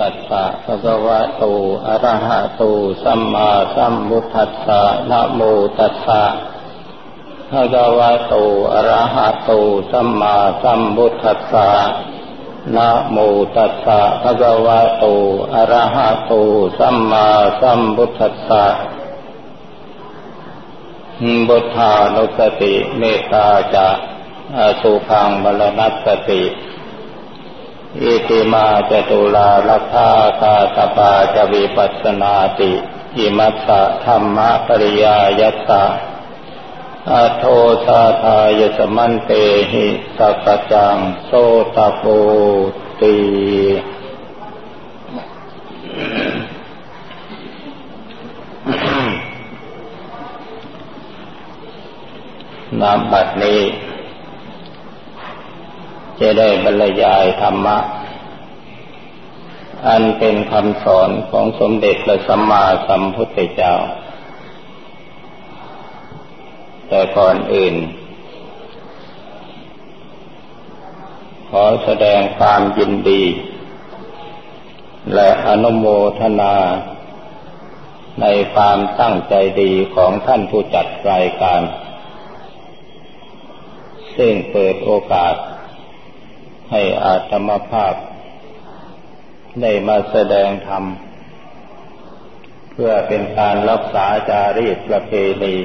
ตัสสะภะคะวะโต อะระหะโต สัมมาสัมพุทธัสสะนะโมตัสสะภะคะวะโต อะระหะโต สัมมาสัมพุทธัสสะนะโมตัสสะภะคะวะโต อะระหะโต สัมมาสัมพุทธัสสะบุทธานุสติ เมตตาจะอสุพังบรนัสติ อิติมาจตุลาลัคาตาตปาจวิปัสนาติอิมัสสะธรรมะปริยายัสสะอโทชาทายสมันเตหิสัพจังโสตโปตีนามบัดนี้ จะได้บรรยายธรรมะ อันเป็นคำสอนของสมเด็จพระสัมมาสัมพุทธเจ้า แต่ก่อนอื่น ขอแสดงความยินดี และอนุโมทนา ในความตั้งใจดีของท่านผู้จัดรายการ ซึ่งเปิดโอกาส ให้อาตมภาพ ได้มาแสดงธรรม เพื่อเป็นการรักษาจารีตประเพณี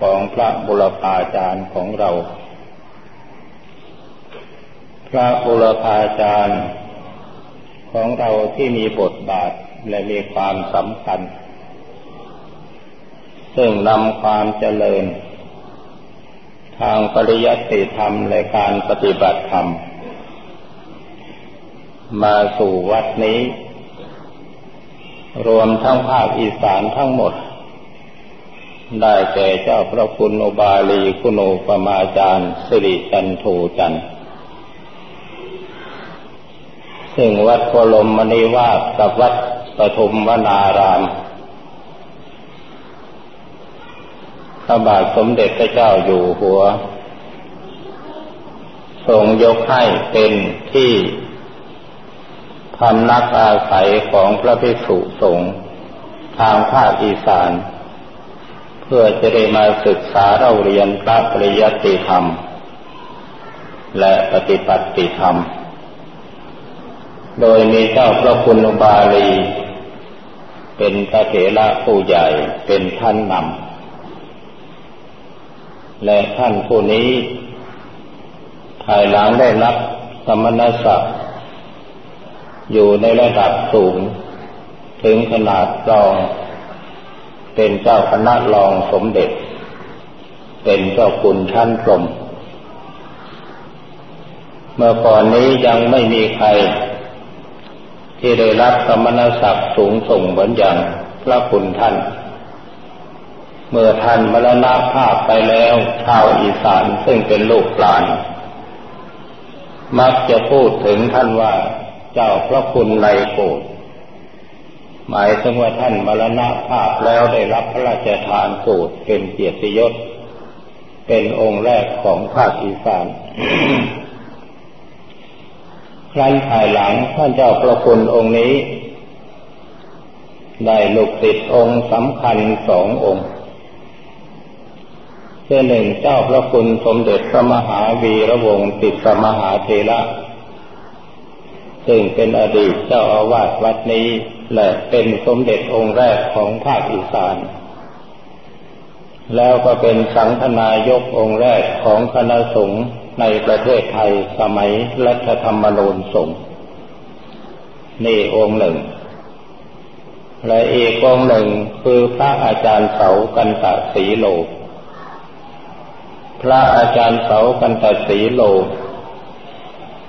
ของพระบุรพาจารย์ของเรา พระบุรพาจารย์ของเราที่มีบทบาทและมีความสำคัญ ซึ่งนำความเจริญ ทางปริยัติธรรมและการปฏิบัติธรรม มาสู่วัดนี้ รวมทั้งภาคอีสานทั้งหมด ได้แก่เจ้าพระคุณอบาลีคุณูปมาจารย์สิริจันทูจันซึ่งวัดโคลมมณีวาสกับวัดปฐมวนารามพระบาทสมเด็จพระเจ้าอยู่หัว ทรงยกให้เป็นที่ พำนักอาศัยของพระภิกษุสงฆ์ทางภาคอีสาน เพื่อจะได้มาศึกษาเราเรียนพระปริยัติธรรม และปฏิปัติธรรม โดยมีเจ้าพระคุณอุบาลี เป็นพระเถระผู้ใหญ่เป็นท่านนำและท่านผู้นี้ ภายหลังได้รับสมณศักดิ์ อยู่ในระดับสูง ถึงขนาดรอง เป็นเจ้าคณะรองสมเด็จ เป็นเจ้าคุณชั้นพรมเมื่อก่อนนี้ยังไม่มีใคร ที่ได้รับสมณศักดิ์สูงส่งเหมือนอย่างพระคุณท่าน เมื่อท่านมรณภาพไปแล้วชาวอีสานซึ่งเป็นลูกหลาน มักจะพูดถึงท่านว่า เจ้าพระคุณในโกรหมายถึงว่าท่านมรณภาพแล้วได้รับพระราชทานโกรเป็นเกียรติยศ เป็นองค์แรกของภาคอีสานครั้นภายหลังท่านเจ้าพระคุณองค์นี้ ได้ลูกติดองค์สำคัญสององค์คือหนึ่งเจ้าพระคุณสมเด็จพระมหาวีระวงศ์ติดสมหาเทระ ซึ่งเป็นอดีตเจ้าอาวาสวัดนี้ และเป็นสมเด็จองค์แรกของภาคอีสาน แล้วก็เป็นสังฆนายกองค์แรกของคณะสงฆ์ในประเทศไทยสมัยรัฐธรรมนูญสงฆ์นี่องค์หนึ่ง และอีกองค์หนึ่งคือพระอาจารย์เสากันตะสีโล พระอาจารย์เสากันตะสีโล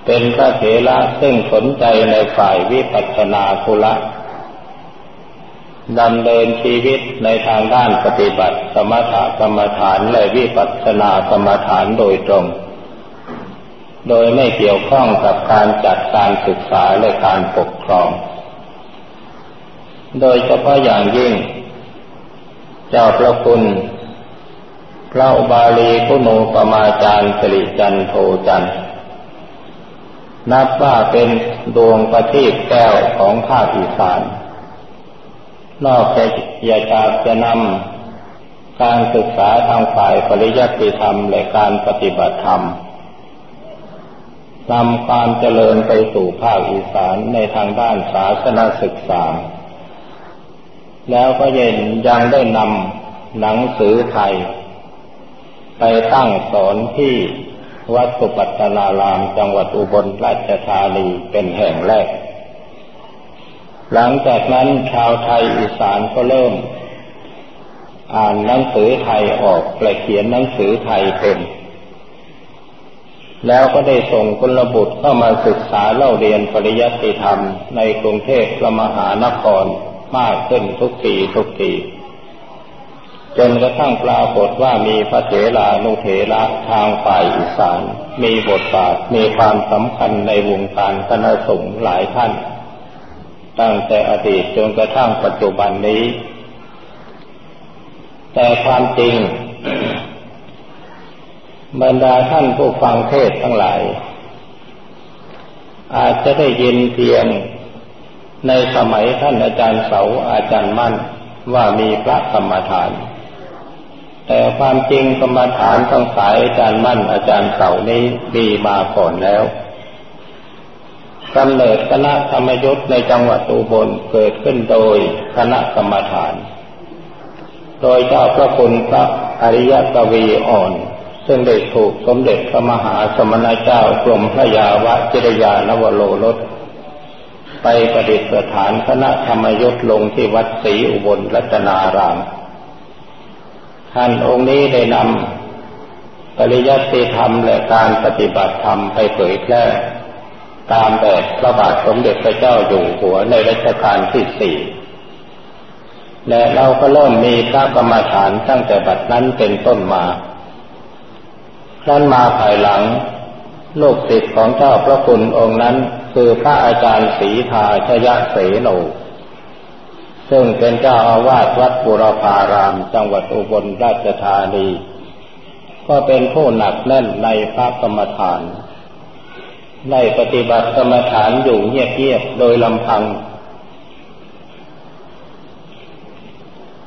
เป็นพระเถระซึ่งสนใจในฝ่ายวิปัสสนาภุระดำเนินชีวิตในทางด้านปฏิบัติ สมถกรรมฐานและวิปัสสนากรรมฐานโดยตรง โดยไม่เกี่ยวข้องกับการจัดการศึกษาและการปกครอง โดยเฉพาะอย่างยิ่ง เจ้าพระคุณพระบาลีพุโนปมาจารย์สิริจันโทจันทร์ นับว่าเป็นดวงประทีปแก้วของภาคอีสาน นอกจากจากจะนำการศึกษาทางฝ่ายปริยัติธรรมและการปฏิบัติธรรมนำความเจริญไปสู่ภาคอีสานในทางด้านศาสนาศึกษา แล้วก็เย็นยังได้นำหนังสือไทย ไปตั้งสอนที่ วัดสุปัตตนารามจังหวัดอุบลราชธานีเป็นแห่งแรก หลังจากนั้นชาวไทยอีสานก็เริ่ม อ่านหนังสือไทยออกและเขียนหนังสือไทยเป็น แล้วก็ได้ส่งกุลบุตรเข้ามาศึกษาเล่าเรียนปริยัติธรรมในกรุงเทพพระมหานครมากขึ้นทุกทีทุกที จนกระทั่งปรากฏว่ามีพระเถรานุเถระทางฝ่ายอีสานมีบทบาทมีความสำคัญในวงการคณะสงฆ์หลายท่าน ตั้งแต่อดีตจนกระทั่งปัจจุบันนี้ แต่ความจริง บรรดาท่านผู้ฟังเทศทั้งหลาย อาจจะได้ยินเพียงในสมัยท่านอาจารย์เสาอาจารย์มั่นว่ามีพระกรรมฐาน แต่ความจริงกรรมฐานทั้งสายอาจารย์มั่นอาจารย์เสานี้มีมาก่อนแล้วกำเนิดคณะธรรมยุทธ์ในจังหวัดอุบลเกิดขึ้นโดยคณะกรรมฐาน โดยเจ้าพระคุณพระอริยกวีอ่อน ซึ่งได้ถูกสมเด็จพระมหาสมณเจ้ากรมพระยาวะจิรยานวโรรสไปประดิษฐานคณะธรรมยุทธลงที่วัดศรีอุบลรัตนาราม ท่านองค์นี้ได้นำปริยัติธรรมและการปฏิบัติธรรมไปเผยแพร่ตามแบบพระบาทสมเด็จพระเจ้าอยู่หัวในรัชกาลที่สี่และเราก็เริ่มมีพระกรรมฐานตั้งแต่บัดนั้นเป็นต้นมานั้นมาภายหลังลูกศิษย์ของเจ้าพระคุณองค์นั้น คือพระอาจารย์ศรีทาชยเสโน ซึ่งเป็นเจ้าอาวาสวัดบุรพาราม จังหวัดอุบลราชธานี ก็เป็นผู้หนักแน่นในพระกรรมฐานในปฏิบัติกรรมฐานอยู่เงียบๆโดยลำพัง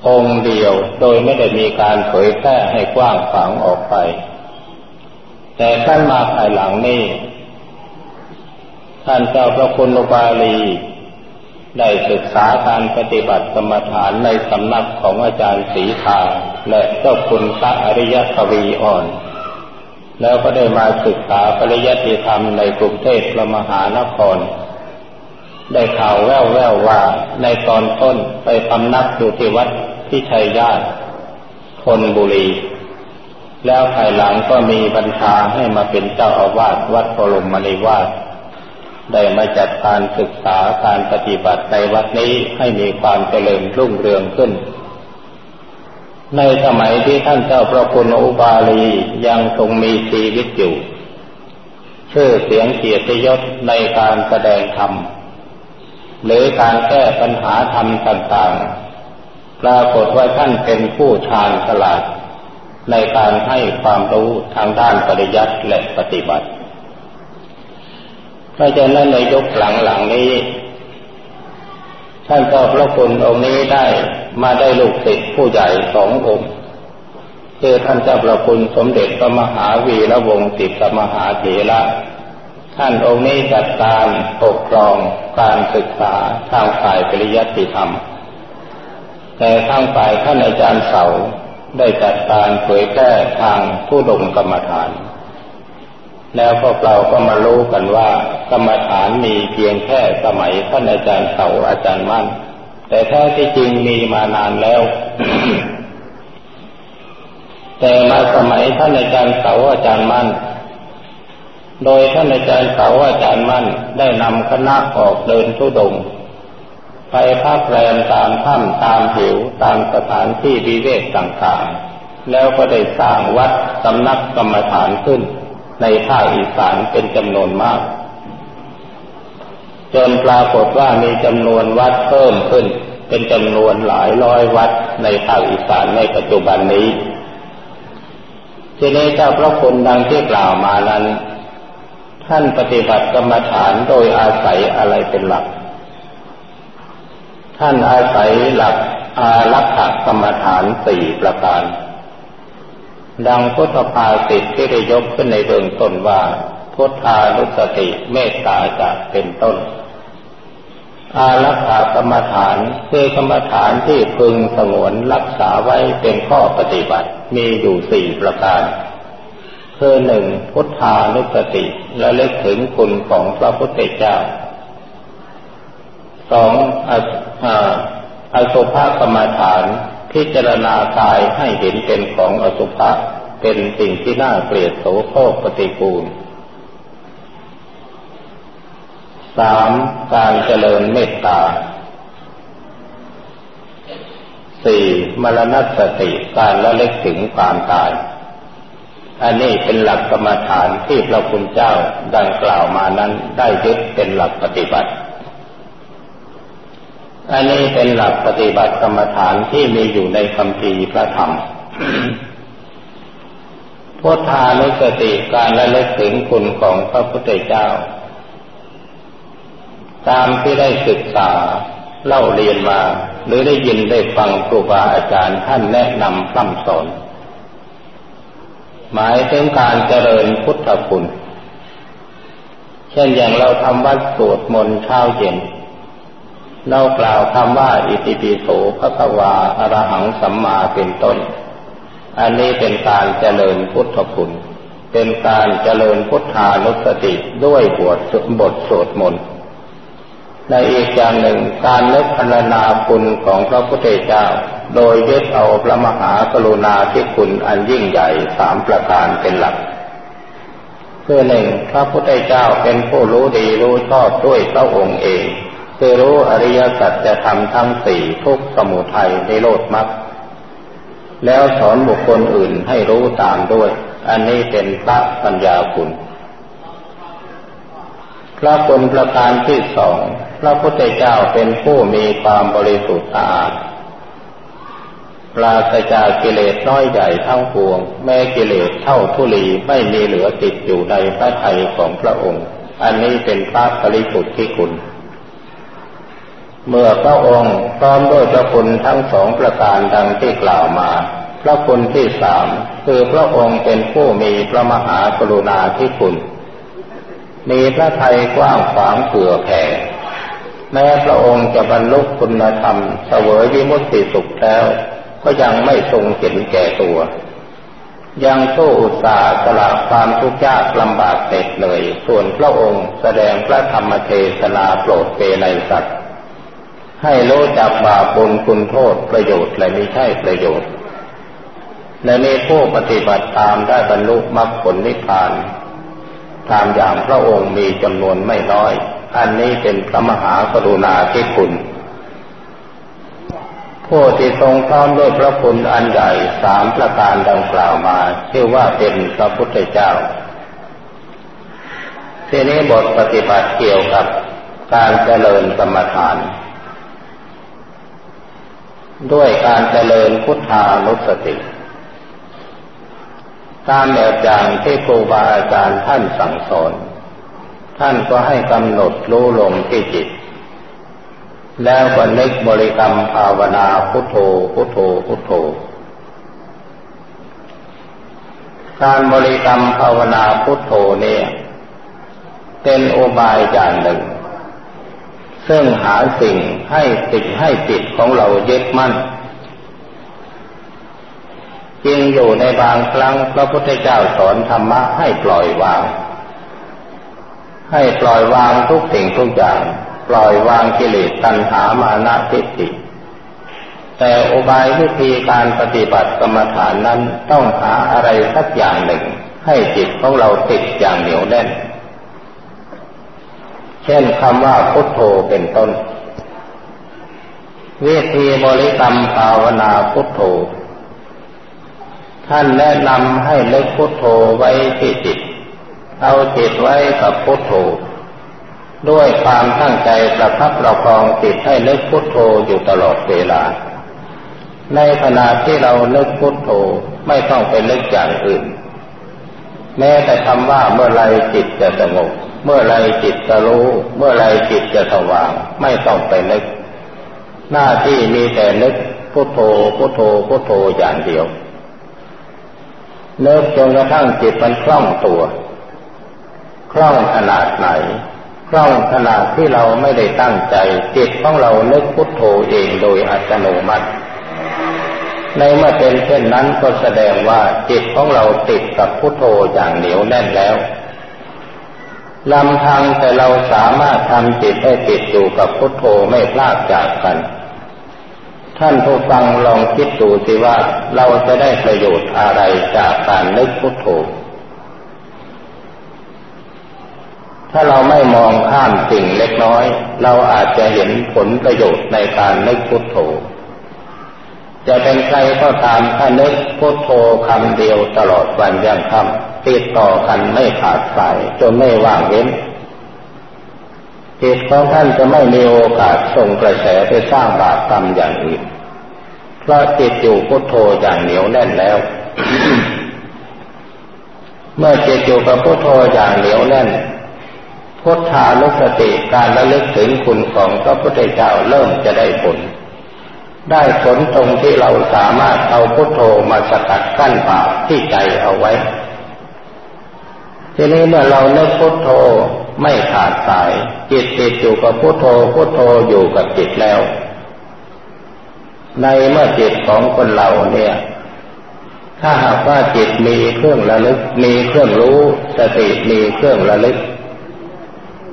องเดียวโดยไม่ได้มีการเผยแพร่ให้กว้างขวางออกไป แต่ท่านมาภายหลังนี้ท่านเจ้าพระคุณอุบาลี ได้ศึกษาการปฏิบัติกรรมฐานในสำนักของอาจารย์ศรีทาและเจ้าคุณพระอริยทวีอ่อน แล้วก็ได้มาศึกษาปริยัติธรรมในกรุงเทพพระมหานคร ได้ข่าวแว่วแววว่าในตอนต้นไปพำนักอยู่ที่วัดพิชัยญาติคนบุรี แล้วภายหลังก็มีบัญชาให้มาเป็นเจ้าอาวาสวัดพรมมณีวาส ได้มาจัดการศึกษาการปฏิบัติในวัดนี้ให้มีความเจริญรุ่งเรืองขึ้น ในสมัยที่ท่านเจ้าพระคุณอุบาลียังทรงมีชีวิตอยู่ ชื่อเสียงเกียรติยศในการแสดงธรรม หรือการแก้ปัญหาธรรมต่างๆ ปรากฏว่าท่านเป็นผู้ชาญฉลาดในการให้ความรู้ทางด้านปริยัติและปฏิบัติ ราะฉะนั้นในยุคหลังๆนี้ ท่านเจ้าพระคุณองค์นี้ได้มาได้ลูกศิษย์ผู้ใหญ่สององค์คือท่านเจ้าพระคุณสมเด็จพระมหาวีระวงศ์ติสมหาเถระท่านองค์นี้จัดการปกครองการศึกษาทางฝ่ายปริยัติธรรม แต่ทางฝ่ายท่านอาจารย์เสาได้จัดการเผยแพร่ทางผู้ดมกรรมฐาน แล้วพวกเราก็มารู้กันว่า กรรมฐานมีเพียงแค่สมัยท่านอาจารย์เสาอาจารย์มั่น แต่แท้ที่จริงมีมานานแล้ว แต่มาสมัยท่านอาจารย์เสาอาจารย์มั่น โดยท่านอาจารย์เสาอาจารย์มั่นได้นำคณะออกเดินทุดงไปพักแรมตามถ้ำตามผิวตามสถานที่วิเวกต่างๆ แล้วก็ได้สร้างวัดสำนักกรรมฐานขึ้น ในภาคอีสานเป็นจำนวนมาก จนปรากฏว่ามีจำนวนวัดเพิ่มขึ้น เป็นจำนวนหลายร้อยวัดในภาคอีสานในปัจจุบันนี้ทีนี้เจ้าพระคุณดังที่กล่าวมานั้น ท่านปฏิบัติกรรมฐานโดยอาศัยอะไรเป็นหลัก ท่านอาศัยหลักอารักขกรรมฐานสี่ประการ ดังพุทธภาสิทที่ได้ยกขึ้นในเบื้องต้นว่า พุทธานุสติเมตตาจะเป็นต้น อารักขากรรมฐานคือกรรมฐานที่พึงสงวนรักษาไว้เป็นข้อปฏิบัติมีอยู่สี่ประการคือหนึ่งพุทธานุสติและเลึกถึงคุณของพระพุทธเจ้าสองอสุภกรรมฐาน พิจารณากายให้เห็นเป็นของอสุภะเป็นสิ่งที่น่าเกลียดโสโครกปฏิกูลสามการเจริญเมตตาสี่มรณสติการละเล็กถึงความตาย อันนี้เป็นหลักกรรมฐานที่พระคุณเจ้าดังกล่าวมานั้นได้ยึดเป็นหลักปฏิบัติ อันนี้เป็นหลักปฏิบัติกรรมฐานที่มีอยู่ในคำพีพระธรรมพุทธานุสติการระลึกถึงคุณของพระพุทธเจ้า ตามที่ได้ศึกษาเล่าเรียนมา หรือได้ยินได้ฟังครูบาอาจารย์ท่านแนะนำพร่ำสอนหมายถึงการเจริญพุทธคุณ เช่นอย่างเราทำวัดสวดมนต์เช้าเย็น เรากล่าวคำว่าอิติปิโสพระวาอรหังสัมมาเป็นต้น อันนี้เป็นการเจริญพุทธคุณ เป็นการเจริญพุทธานุสติด้วยบทบทสวดมนต์ในอีกอย่างหนึ่งการนึกพรรณนาคุณของพระพุทธเจ้า โดยยึดเอาพระมหากรุณาธิคุณอันยิ่งใหญ่สามประการเป็นหลักคือหนึ่งพระพุทธเจ้าเป็นผู้รู้ดีรู้ชอบด้วยพระองค์เอง คือรู้อริยสัจจะทำทั้งสี่ทุกสมุทัยในโลดมรรคแล้วสอนบุคคลอื่นให้รู้ตามด้วย อันนี้เป็นพระปัญญาคุณ พระคุณประการที่สอง พระพุทธเจ้าเป็นผู้มีความบริสุทธิ์สะอาดปราศจากกิเลสน้อยใหญ่ทั้งปวง แม้กิเลสเท่าทุลีไม่มีเหลือติดอยู่ในพระทัยของพระองค์ อันนี้เป็นพระปริสุทธิ์ที่คุณ เมื่อพระองค์พร้อมด้วยพระคุณทั้งสองประการดังที่กล่าวมา พระคุณที่สามคือพระองค์เป็นผู้มีพระมหากรุณาธิคุณ มีพระทัยกว้างขวางเผื่อแผ่ แม้พระองค์จะบรรลุคุณธรรมเสวยวิมุตติสุขแล้ว ก็ยังไม่ทรงเห็นแก่ตัว ยังโซ่อุตสาห์สละความทุกข์ยากลำบากเหน็ดเหนื่อย ส่วนพระองค์แสดงพระธรรมเทศนาโปรดเปในสัตว์ ให้รู้จักบาปบุญคุณโทษประโยชน์และไม่ใช่ประโยชน์ และมีผู้ปฏิบัติตามได้บรรลุมรรคผลนิพพานตามอย่างพระองค์มีจำนวนไม่น้อย อันนี้เป็นพระมหากรุณาธิคุณ ผู้ที่ทรงพร้อมด้วยพระคุณอันใหญ่สามประการดังกล่าวมา ชื่อว่าเป็นพระพุทธเจ้าทีนี้บทปฏิบัติเกี่ยวกับการเจริญกรรมฐาน ด้วยการเจริญพุทธานุสติ ตามแบบอย่างที่ครูบาอาจารย์ท่านสั่งสอน ท่านก็ให้กำหนดรู้ลงที่จิต แล้วก็นึกบริกรรมภาวนาพุทโธพุทโธพุทโธ การบริกรรมภาวนาพุทโธเนี่ย เป็นโอบายอย่างหนึ่ง ซึ่งหาสิ่งให้ติดให้จิตของเรายึดมั่นจริงอยู่ในบางครั้งพระพุทธเจ้าสอนธรรมะให้ปล่อยวาง ให้ปล่อยวางทุกสิ่งทุกอย่าง ปล่อยวางกิเลสตัณหามานะทิฏฐิแต่อุบายวิธีการปฏิบัติกรรมฐานนั้นต้องหาอะไรสักอย่างหนึ่ง ให้จิตของเราติดอย่างเหนียวแน่น เช่นคำว่าพุทโธเป็นต้น วิธีบริกรรมภาวนาพุทโธ ท่านแนะนำให้เล็กพุทโธไว้ที่จิต เอาจิตไว้กับพุทโธ ด้วยความตั้งใจประคับประคองจิตให้นึกพุทโธอยู่ตลอดเวลา ในขณะที่เรานึกพุทโธไม่ต้องไปนึกอย่างอื่น แม้แต่คำว่าเมื่อไรจิตจะสงบ เมื่อไรจิตจะรู้ เมื่อไรจิตจะสว่าง ไม่ต้องไปนึก หน้าที่มีแต่นึกพุทโธพุทโธพุทโธอย่างเดียวเลิกจนกระทั่งจิตมันคล่องตัวคล่องขนาดไหนคล่องขนาดที่เราไม่ได้ตั้งใจ จิตของเราเลิกพุทโธเองโดยอัตโนมัติ ในเมื่อเป็นเช่นนั้นก็แสดงว่าจิตของเราติดกับพุทโธอย่างเหนียวแน่นแล้ว ลำพังแต่เราสามารถทำจิตให้ติดอยู่กับพุทโธไม่พลาดจากกัน ท่านผู้ฟังลองคิดดูสิว่าเราจะได้ประโยชน์อะไรจากการนึกพุทโธ ถ้าเราไม่มองข้ามสิ่งเล็กน้อย เราอาจจะเห็นผลประโยชน์ในการนึกพุทโธ จะเป็นใครก็ตามถ้านึกพุทโธคำเดียวตลอดวันยังค่ำติดต่อกันไม่ขาดสายจนไม่ว่างเว้นจิตของท่านจะไม่มีโอกาสส่งกระแสไปสร้างบาปกรรมอย่างอื่นเพราะจิตอยู่พุทโธอย่างเหนียวแน่นแล้ว เมื่อจิตอยู่กับพุทโธอย่างเหนียวแน่นพุทธานุสติการระลึกถึงคุณของพระพุทธเจ้าเริ่มจะได้ผล ได้ผลตรงที่เราสามารถเอาพุทโธมาสกัดกั้นบาปที่ใจเอาไว้ ทีนี้เมื่อเราเลิกพุทโธไม่ขาดสาย จิตติดอยู่กับพุทโธพุทโธอยู่กับจิตแล้ว ในเมื่อจิตของคนเราเนี่ย ถ้าหากว่าจิตมีเครื่องระลึก มีเครื่องรู้สติมีเครื่องระลึก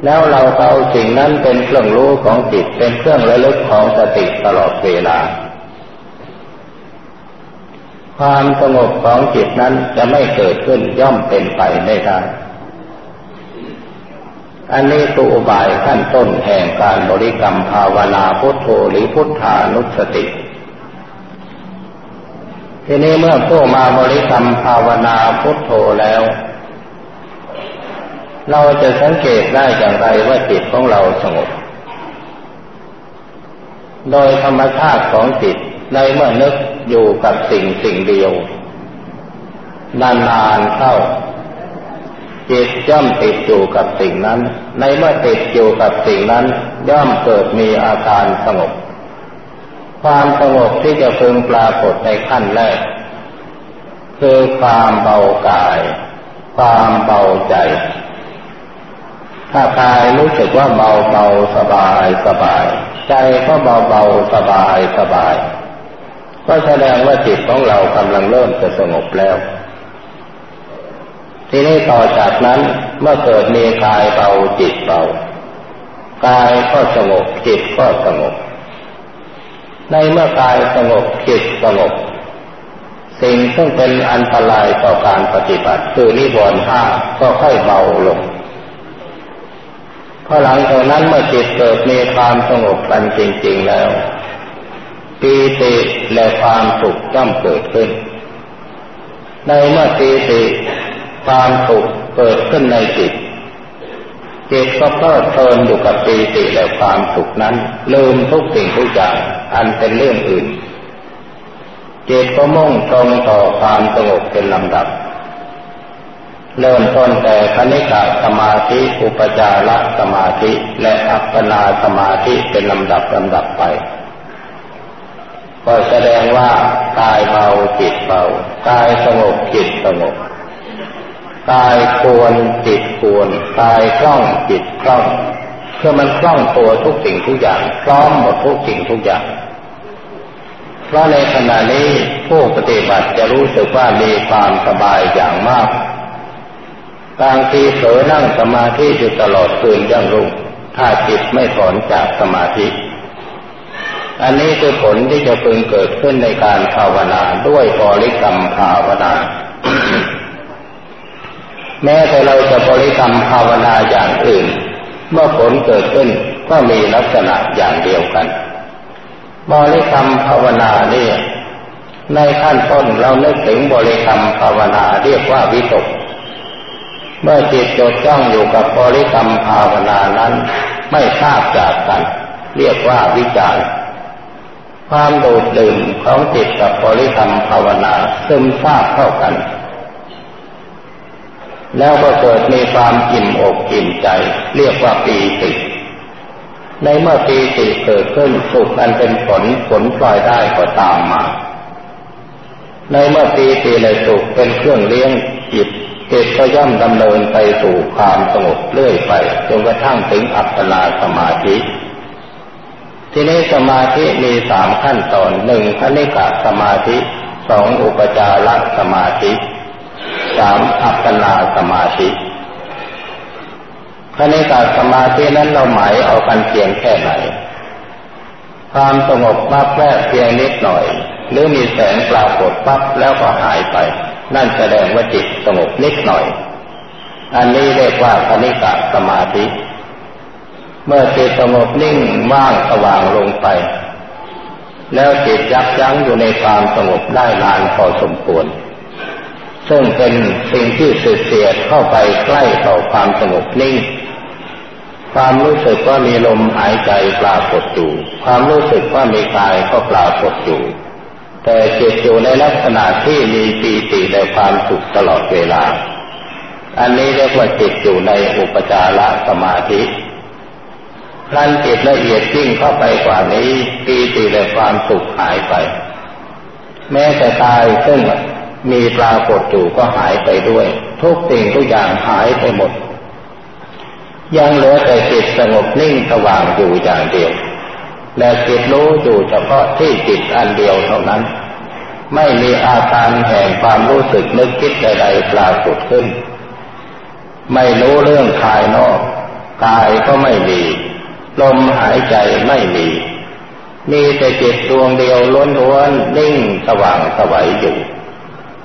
แล้วเราเอาสิ่งนั้นเป็นเครื่องรู้ของจิตเป็นเครื่องระลึกของสติตลอดเวลา ความสงบของจิตนั้นจะไม่เกิดขึ้นย่อมเป็นไปไม่ได้อันนี้ตัวอุบายขั้นต้นแห่งการบริกรรมภาวนาพุทโธหรือพุทธานุสติ ทีนี้เมื่อผู้มาบริกรรมภาวนาพุทโธแล้ว เราจะสังเกตได้อย่างไรว่าจิตของเราสงบ โดยธรรมชาติของจิตในเมื่อนึกอยู่กับสิ่งสิ่งเดียวนานๆเข้า จิตย่อมติดอยู่กับสิ่งนั้น ในเมื่อติดอยู่กับสิ่งนั้น ย่อมเกิดมีอาการสงบ ความสงบที่จะพึงปรากฏในขั้นแรก คือความเบากาย ความเบาใจ ถ้ากายรู้สึกว่าเบาเบาสบายสบาย ใจก็เบาเบาสบายสบาย ก็แสดงว่าจิตของเรากำลังเริ่มจะสงบแล้ว ทีนี้ต่อจากนั้นเมื่อเกิดมีกายเบาจิตเบากายก็สงบจิตก็สงบ ในเมื่อกายสงบจิตสงบ สิ่งซึ่งเป็นอันตรายต่อการปฏิบัติคือนิวรณ์ห้าก็ค่อยเบาลง พอหลังจากนั้นเมื่อจิตเกิดมีความสงบกันจริง ๆแล้วปีติและความสุขย่อมเกิดขึ้น ในเมื่อปีติความสุขเกิดขึ้นในจิตจิตก็เพลิดเพลินอยู่กับปีติและความสุขนั้นลืมทุกสิ่งทุกอย่างอันเป็นเรื่องอื่นจิตก็มุ่งตรงต่อความสงบเป็นลำดับ เริ่มต้นแต่คณิกาสมาธิ อุปจารสมาธิ และอัปปนาสมาธิเป็นลำดับลำดับไป ก็แสดงว่ากายเบาจิตเบากายสงบจิตสงบกายควรจิตควรกายคล่องจิตคล่องเพื่อมันคล่องตัวทุกสิ่งทุกอย่างพร้อมหมดทุกสิ่งทุกอย่าง เพราะในขณะนี้ผู้ปฏิบัติจะรู้สึกว่ามีความสบายอย่างมาก บางทีเผลอนั่งสมาธิอยู่ตลอดคืนยังรุ่งถ้าจิตไม่ถอนจากสมาธิ อันนี้คือผลที่จะพึงเกิดขึ้นในการภาวนาด้วยบริกรรมภาวนา แม้แต่เราจะบริกรรมภาวนาอย่างอื่น เมื่อผลเกิดขึ้นก็มีลักษณะอย่างเดียวกัน บริกรรมภาวนาเนี่ยในขั้นต้นเราเนึกถึงบริกรรมภาวนาเรียกว่าวิตก เมื่อจิตจดจ้องอยู่กับบริกรรมภาวนานั้น ไม่ทราบจากกัน เรียกว่าวิจารความโดดเด่นของจิตกับบริกรรมภาวนาซึมซาบเข้ากัน แล้วก็เกิดมีความอิ่มอกอิ่มใจ เรียกว่าปีติในเมื่อปีติเกิดขึ้นสุขอันเป็นผลผลปล่อยได้ก็ตามมา ในเมื่อปีติในสุขเป็นเครื่องเลี้ยงจิต จิตก็ย่อมดำเนินไปสู่ความสงบเรื่อยไปจนกระทั่งถึงอัปปนาสมาธิ ทีนี้สมาธิมีสามขั้นตอนหนึ่งคณิกะสมาธิสองอุปจารสมาธิสามอัปปนาสมาธิคณิกาสมาธินั้นเราหมายเอากันเพียงแค่ไหน ความสงบปั๊บแวบเพียงนิดหน่อย หรือมีแสงปรากฏปั๊บแล้วก็หายไป นั่นแสดงว่าจิตสงบนิดหน่อย อันนี้เรียกว่าคณิกาสมาธิ เมื่อจิตสงบนิ่งว่างสว่างลงไป แล้วจิตยับยั้งอยู่ในความสงบได้นานพอสมควร ซึ่งเป็นสิ่งที่สืบเสียดเข้าไปใกล้ต่อความสงบนิ่งความรู้สึกว่ามีลมหายใจปรากฏอยู่ ความรู้สึกว่ามีกายก็ปรากฏอยู่ แต่จิตอยู่ในลักษณะที่มีปีติในความสุขตลอดเวลา อันนี้เรียกว่าจิตอยู่ในอุปจารสมาธิครั้นจิตละเอียดยิ่งเข้าไปกว่านี้ปีติในความสุขหายไป แม้แต่กายซึ่งมีปรากฏอยู่ก็หายไปด้วย ทุกสิ่งทุกอย่างหายไปหมด ยังเหลือแต่จิตสงบนิ่งสว่างอยู่อย่างเดียว และจิตรู้อยู่เฉพาะที่จิตอันเดียวเท่านั้น ไม่มีอาการแห่งความรู้สึกนึกคิดใดๆปรากฏขึ้น ไม่รู้เรื่องภายนอกกายก็ไม่มีลมหายใจไม่มี มีแต่จิตดวงเดียวล้วนนิ่งสว่างสวัยอยู่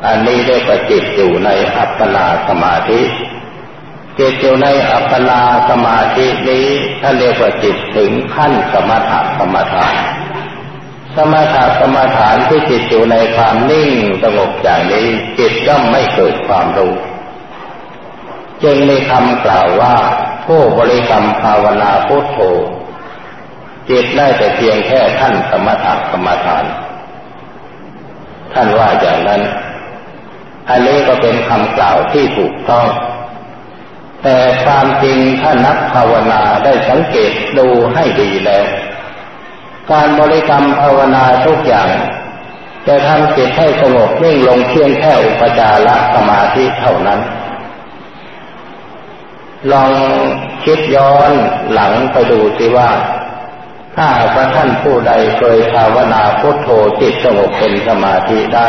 อันนี้ได้ประจิตอยู่ในอัปปนาสมาธิ จิตอยู่ในอัปปนาสมาธินี้ท่านเรียกว่าจิตถึงขั้นสมถะสมถานสมถะสมถานที่จิตอยู่ในความนิ่งสงบอย่างนี้ จิตย่อมไม่เกิดความรู้ จึงมีคำกล่าวว่าผู้บริกรรมภาวนาพุทโธจิตได้แต่เพียงแค่ท่านสมถะสมถาน ท่านว่าอย่างนั้น อันนี้ก็เป็นคำกล่าวที่ถูกต้อง แต่ความจริงถ้านักภาวนาได้สังเกตดูให้ดีแล้ว การบริกรรมภาวนาทุกอย่าง จะทำจิตให้สงบนิ่งลงเพียงแค่อุปจารสมาธิเท่านั้น ลองคิดย้อนหลังไปดูสิว่า ถ้าพระท่านผู้ใดเคยภาวนาพุทโธจิตสงบเป็นสมาธิได้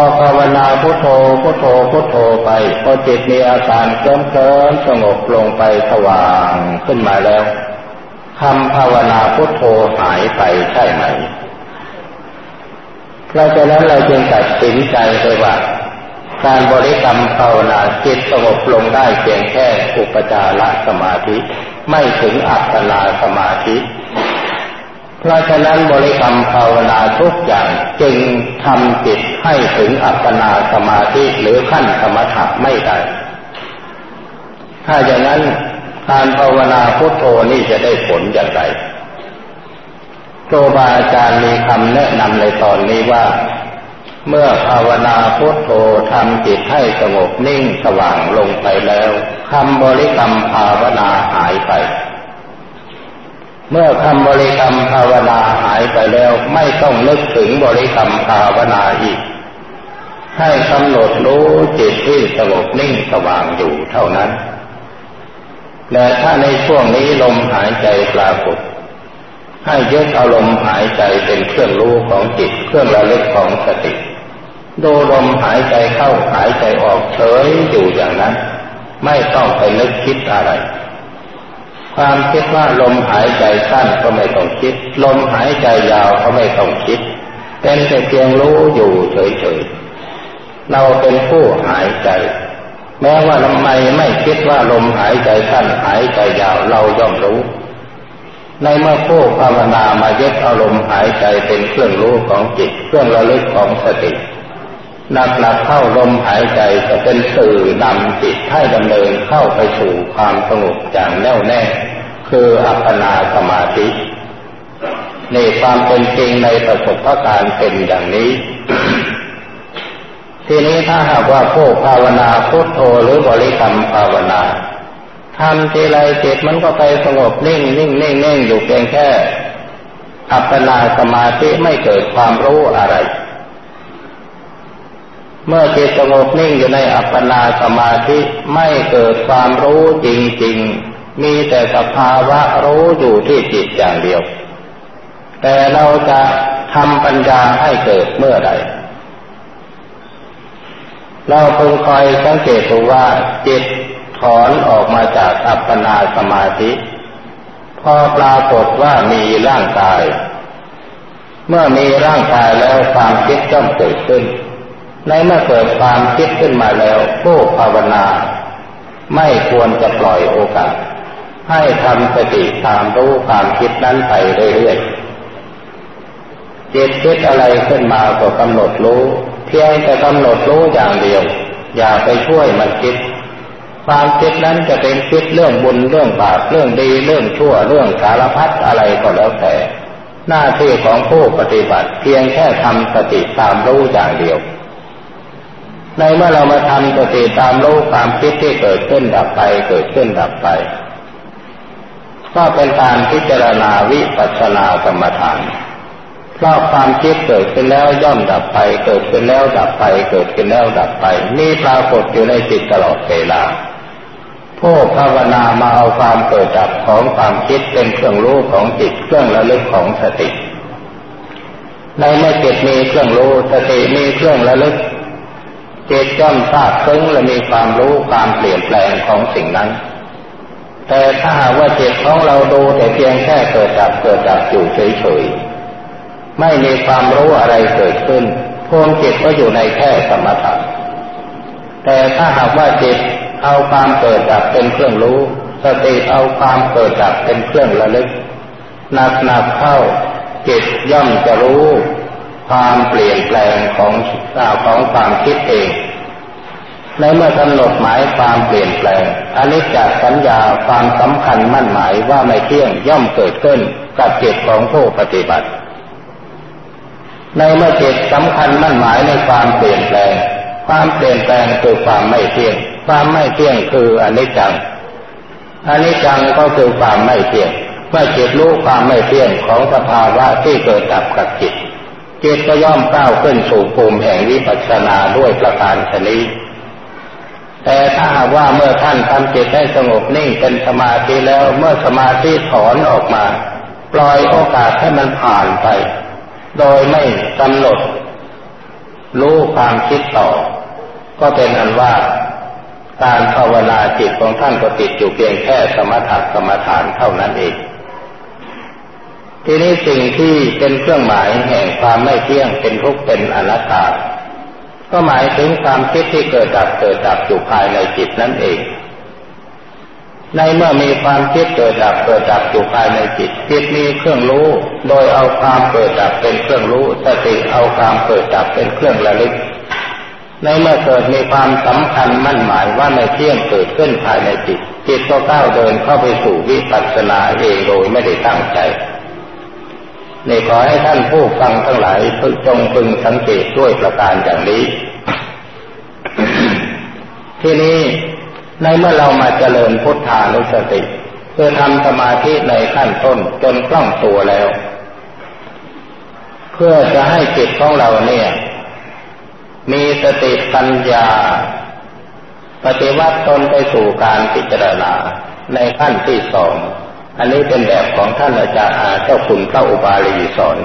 อภาวนาพุทโธพุทโธพุทโธไปพอจิตมีอาการเคลิ้มเคลิ้มสงบลงไปสว่างขึ้นมาแล้วคำภาวนาพุทโธหายไปใช่ไหมเราจะนั้นเราจึงตัดสินใจเลยว่าการบริกรรมภาวนาจิตสงบลงได้เพียงแค่อุปจารสมาธิ ไม่ถึงอัปปนาสมาธิ เพราะฉะนั้นบริกรรมภาวนาทุกอย่างจึงทำจิตให้ถึงอัปปนาสมาธิหรือขั้นสมถะไม่ได้ ถ้าอย่างนั้นการภาวนาพุทโธนี่จะได้ผลอย่างไรครูบาอาจารย์มีคำแนะนำในตอนนี้ว่า เมื่อภาวนาพุทโธทำจิตให้สงบนิ่งสว่างลงไปแล้วคำบริกรรมภาวนาหายไป เมื่อคำบริกรรมภาวนาหายไปแล้ว ไม่ต้องนึกถึงบริกรรมภาวนาอีก ให้กำหนดรู้จิตที่สงบนิ่งสว่างอยู่เท่านั้น และถ้าในช่วงนี้ลมหายใจปรากฏ ให้ยึดอารมณ์หายใจเป็นเครื่องรู้ของจิตเครื่องระลึกของสติดูลมหายใจเข้าหายใจออกเฉยอยู่อย่างนั้น ไม่ต้องไปนึกคิดอะไร ความคิดว่าลมหายใจสั้นก็ไม่ต้องคิด ลมหายใจยาวก็ไม่ต้องคิด เป็นแต่เพียงรู้อยู่เฉยๆ เราเป็นผู้หายใจ แม้ว่าทำไมไม่คิดว่าลมหายใจสั้นหายใจยาวเราย่อมรู้ ในเมื่อผู้ภาวนามายึดอารมณ์หายใจเป็นเครื่องรู้ของจิตเครื่องระลึกของสติ นักหลักเข้าลมหายใจจะเป็นสื่อนำจิตให้ดำเนินเข้าไปสู่ความสงบอย่างแน่วแน่ คืออัปปนาสมาธิในความเป็นจริงในประสบการณ์เป็นอย่างนี้ ทีนี้ถ้าหากว่าผู้ภาวนาพุทโธหรือบริกรรมภาวนาทำทีไรจิตมันก็ไปสงบนิ่งนิ่งนิ่งนิ่งอยู่เพียงแค่ อัปปนาสมาธิไม่เกิดความรู้อะไร เมื่อจิตสงบนิ่งอยู่ในอัปปนาสมาธิไม่เกิดความรู้จริง ๆ มีแต่สภาวะรู้อยู่ที่จิตอย่างเดียว แต่เราจะทำปัญญาให้เกิดเมื่อใดเราพึงคอยสังเกตดูว่าจิตถอนออกมาจากอัปปนาสมาธิ พอปรากฏว่ามีร่างกาย เมื่อมีร่างกายแล้วความคิดก็เกิดขึ้น ในเมื่อเกิดความคิดขึ้นมาแล้วผู้ภาวนา ไม่ควรจะปล่อยโอกาส ให้ทำสติตามรู้ความคิดนั้นไปเรื่อยๆจิตคิดอะไรขึ้นมาก็กำหนดรู้เพียงแต่กำหนดรู้อย่างเดียว อย่าไปช่วยมันคิด ความคิดนั้นจะเป็นคิดเรื่องบุญเรื่องบาปเรื่องดีเรื่องชั่วเรื่องสารพัดอะไรก็แล้วแต่ หน้าที่ของผู้ปฏิบัติ เพียงแค่ทำสติตามรู้อย่างเดียว ในเมื่อเรามาทำสติตามรู้ความคิดที่เกิดขึ้นดับไป เกิดขึ้นดับไป ก็เป็นการพิจารณาวิปัสสนากรรมฐานเพราะความคิดเกิดขึ้นแล้วย่อมดับไป เกิดขึ้นแล้วดับไป เกิดขึ้นแล้วดับไปมีปรากฏอยู่ในจิตตลอดเวลาผู้ภาวนามาเอาความเกิดดับของความคิดเป็นเครื่องรู้ของจิตเครื่องระลึกของสติในเมื่อจิตมีเครื่องรู้สติมีเครื่องระลึก จิตย่อมทราบซึ้งและมีความรู้ความเปลี่ยนแปลงของสิ่งนั้น แต่ถ้าหากว่าจิตของเราดูแต่เพียงแค่เกิดดับเกิดดับอยู่เฉยๆไม่มีความรู้อะไรเกิดขึ้นพวงจิตก็อยู่ในแค่สมถะแต่ถ้าหากว่าจิตเอาความเกิดดับเป็นเครื่องรู้ สติเอาความเกิดดับเป็นเครื่องระลึกหนักหนักเข้าจิตย่อมจะรู้ ความเปลี่ยนแปลงของของความคิดเองในเมื่อกำหนดหมายความเปลี่ยนแปลงอันิจจสัญญาความสำคัญมั่นหมายว่าไม่เที่ยงย่อมเกิดขึ้นกับจิตของผู้ปฏิบัติ ในเมื่อจิตสำคัญมั่นหมายในความเปลี่ยนแปลง ความเปลี่ยนแปลงคือความไม่เที่ยง ความไม่เที่ยงคืออนิจจังอนิจจังก็คือความไม่เที่ยง เมื่อจิตรู้ความไม่เที่ยงของสภาวะที่เกิดดับกับจิต จิตก็ย่อมก้าวขึ้นสู่ภูมิแห่งวิปัสสนาด้วยประการชนิดแต่ถ้าหากว่าเมื่อท่านทำจิตให้สงบนิ่งเป็นสมาธิแล้วเมื่อสมาธิถอนออกมา ปล่อยโอกาสให้มันผ่านไป โดยไม่กำหนด รู้ความคิดต่อ ก็เป็นอันว่าการภาวนาจิตของท่านก็ติดอยู่เพียงแค่สมถะกรรมฐานเท่านั้นเอง ทีนี้สิ่งที่เป็นเครื่องหมายแห่งความไม่เที่ยงเป็นทุกข์เป็นอนัตตา ก็หมายถึงความคิดที่เกิดดับเกิดดับอยู่ภายในจิตนั่นเอง ในเมื่อมีความคิดเกิดดับเกิดดับอยู่ภายในจิตจิตมีเครื่องรู้ โดยเอาความเกิดดับเป็นเครื่องรู้สติเอาความเกิดดับเป็นเครื่องระลึก ในเมื่อเกิดมีความสำคัญมั่นหมายว่าในเที่ยงเกิดขึ้นภายในจิต จิตก็ก้าวเดินเข้าไปสู่วิปัสสนาเองโดยไม่ได้ตั้งใจ ในขอให้ท่านผู้ฟังทั้งหลายพึงจงพึงสังเกตด้วยประการอย่างนี้ ที่นี้ในเมื่อเรามาเจริญพุทธานุสติคือทำสมาธิในขั้นต้นจนคล่องตัวแล้ว เพื่อจะให้จิตของเราเนี่ย มีสติปัญญา ปฏิวัติตนไปสู่การพิจารณาในขั้นที่สอง อันนี้เป็นแบบของท่านอาจารย์เจ้าคุณพระอุบาลีสอน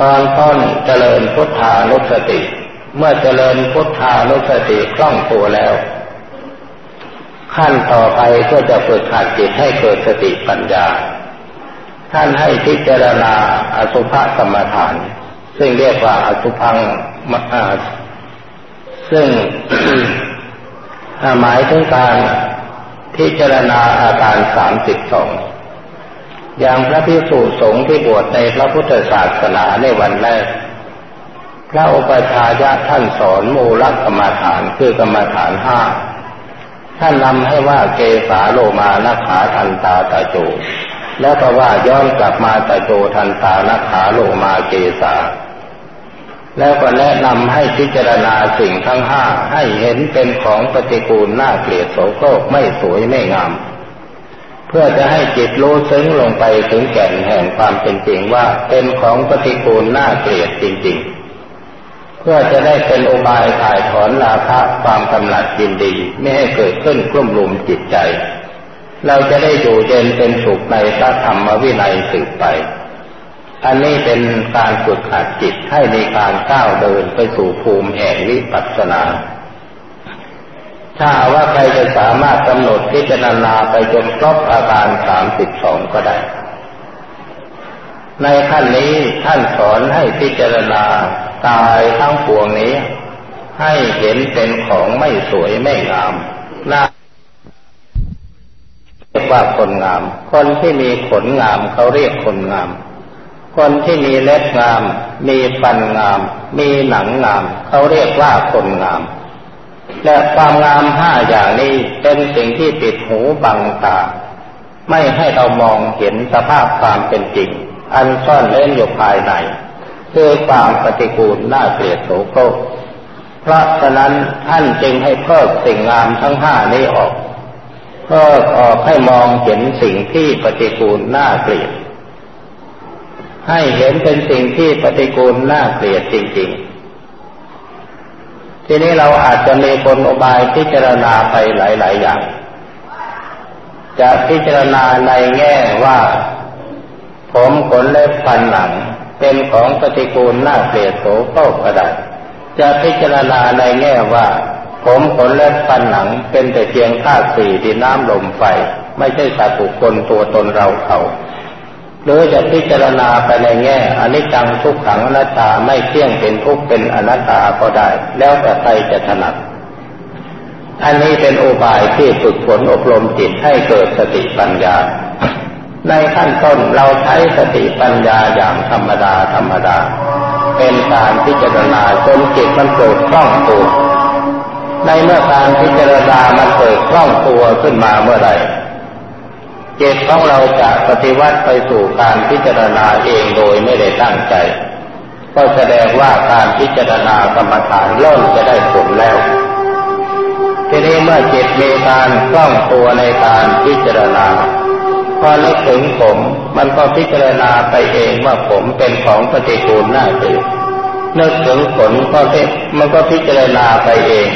ตอนต้นเจริญพุทธานุสติ เมื่อเจริญพุทธานุสติคล่องตัวแล้ว ขั้นต่อไปก็จะฝึกหัดจิตให้เกิดสติปัญญา ท่านให้พิจารณาอสุภกรรมฐาน ซึ่งเรียกว่าอสุพังมซึ่งหมายถึงการ พิจารณาอาการสามสิบสองอย่างพระพิสุสงฆ์ที่บวชในพระพุทธศาสนาในวันแรก พระอุปชายะท่านสอนมูลกรรมฐานคือกรรมฐานห้าท่านนำให้ว่าเกสาโลมานักขาทันตาตาโจ แล้วก็ว่าย้อนกลับมาตาโจทันตานักขาโลมาเกสา แล้วก็แนะนำให้พิจารณาสิ่งทั้งห้าให้เห็นเป็นของปฏิกูลน่าเกลียดโสโครกไม่สวยไม่งาม เพื่อจะให้จิตรู้ซึ้งลงไปถึงแก่นแห่งความเป็นจริงว่าเป็นของปฏิกูลน่าเกลียดจริง ๆ เพื่อจะได้เป็นอุบายถ่ายถอนราคะความกำหนัดยินดีไม่ให้เกิดขึ้นกลุ่มลุมจิตใจ เราจะได้อยู่เย็นเป็นสุขในพระธรรมวินัยสืบไป อันนี้เป็นการฝึกหัดจิตให้ในการก้าวเดินไปสู่ภูมิแห่งวิปัสสนา ถ้าว่าใครจะสามารถกำหนดพิจารณาไปจนครบอาการสามสิบสองก็ได้ ในขั้นนี้ท่านสอนให้พิจารณากายทั้งปวงนี้ ให้เห็นเป็นของไม่สวยไม่งามน่าเรียกว่าคนงาม คนที่มีขนงามเขาเรียกคนงาม คนที่มีเล็บงาม มีฟันงาม มีหนังงาม เขาเรียกว่าคนงาม และความงามห้าอย่างนี้เป็นสิ่งที่ปิดหูบังตา ไม่ให้เรามองเห็นสภาพความเป็นจริง อันซ่อนเล่นอยู่ภายในคือความปฏิกูลน่าเกลียดโสโครกเพราะฉะนั้นท่านจึงให้เพิกสิ่งงามทั้งห้านี้ออกเพิกออกให้มองเห็นสิ่งที่ปฏิกูลน่าเกลียด ให้เห็นเป็นสิ่งที่ปฏิกูลน่าเกลียดจริง ๆ ทีนี้เราอาจจะมีคนอบายพิจารณาไปหลาย ๆ อย่าง จะพิจารณาในแง่ว่า ผมขนเล็บฟันหนัง เป็นของปฏิกูลน่าเกลียดโสโครกก็ได้จะพิจารณาในแง่ว่า ผมขนเล็บฟันหนังเป็นแต่เพียงธาตุสี่ดินน้ำลมไฟ ไม่ใช่สัตว์บุคคลตัวตนเราเขา หรือจะพิจารณาไปในแง่อนิจจังทุกขังอนัตตาไม่เที่ยงเป็นทุกเป็นอนัตตาก็ได้ แล้วแต่ใครจะถนัดอันนี้เป็นอุบายที่ฝึกฝนอบรมจิตให้เกิดสติปัญญา ในขั้นต้นเราใช้สติปัญญาอย่างธรรมดาธรรมดา เป็นการพิจารณาจนจิตมันเกิดคล่องตัวในเมื่อการพิจารณามันเกิดคล่องตัวขึ้นมาเมื่อไหร่ จิตของเราจะปฏิวัติไปสู่การพิจารณาเองโดยไม่ได้ตั้งใจ ก็แสดงว่าการพิจารณากรรมฐานเริ่มจะได้ผลแล้ว ทีนี้เมื่อจิตมีการคล่องตัวในการพิจารณาพอนึกถึงผมมันก็พิจารณาไปเองว่าผมเป็นของปฏิกูลน่าตื่นนึกถึงผลก็มันก็พิจารณาไปเอง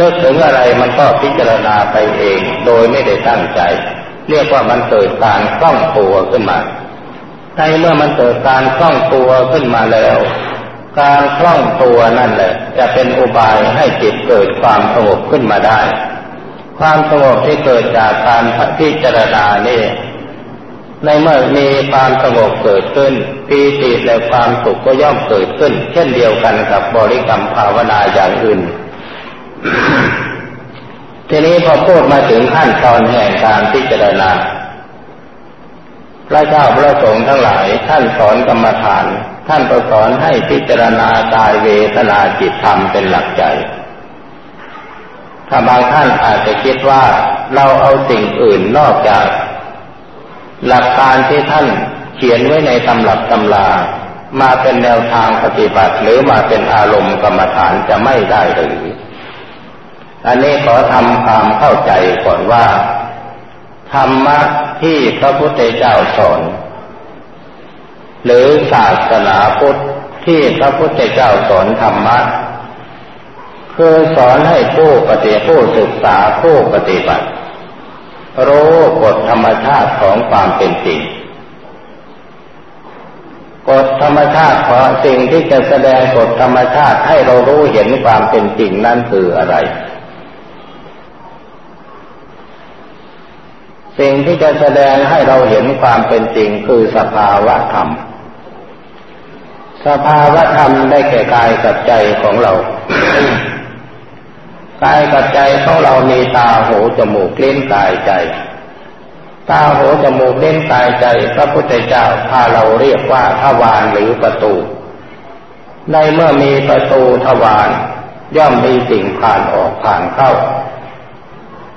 นึกถึงอะไรมันก็พิจารณาไปเอง โดยไม่ได้ตั้งใจ เรียกว่ามันเกิดการคล่องตัวขึ้นมาในเมื่อมันเกิดการคล่องตัวขึ้นมาแล้ว การคล่องตัวนั่นแหละ จะเป็นอุบายให้จิตเกิดความสงบขึ้นมาได้ ความสงบที่เกิดจากการพิจารณานี่ในเมื่อมีความสงบเกิดขึ้นปีติและความสุขก็ย่อมเกิดขึ้น เช่นเดียวกันกับบริกรรมภาวนาอย่างอื่น ทีนี้พอพูดมาถึงขั้นตอนแห่งการพิจารณาพระเจ้าพระสงฆ์ทั้งหลายท่านสอนกรรมฐาน ท่านก็สอนให้พิจารณากายเวทนาจิตธรรมเป็นหลักใจ ถ้าบางท่านอาจจะคิดว่าเราเอาสิ่งอื่นนอกจาก หลักการที่ท่านเขียนไว้ในตำรับตำลามาเป็นแนวทางปฏิบัติหรือมาเป็นอารมณ์กรรมฐานจะไม่ได้หรือ อันนี้ขอทำความเข้าใจก่อนว่า ธรรมะที่พระพุทธเจ้าสอน หรือศาสนาพุทธที่พระพุทธเจ้าสอนธรรมะคือสอนให้ผู้ปฏิผู้ศึกษาผู้ปฏิบัติรู้กฎธรรมชาติของความเป็นจริงกฎธรรมชาติของสิ่งที่จะแสดงกฎธรรมชาติให้เรารู้เห็นความเป็นจริงนั่นคืออะไร สิ่งที่จะแสดงให้เราเห็นความเป็นจริงคือสภาวะธรรม สภาวะธรรมได้แก่กายกับใจของเรา กายกับใจของเรามีตาหูจมูกเล่นกายใจ ตาหูจมูกเล่นกายใจ พระพุทธเจ้าพาเราเรียกว่าทวารหรือประตู ในเมื่อมีประตูทวารย่อมมีสิ่งผ่านออกผ่านเข้า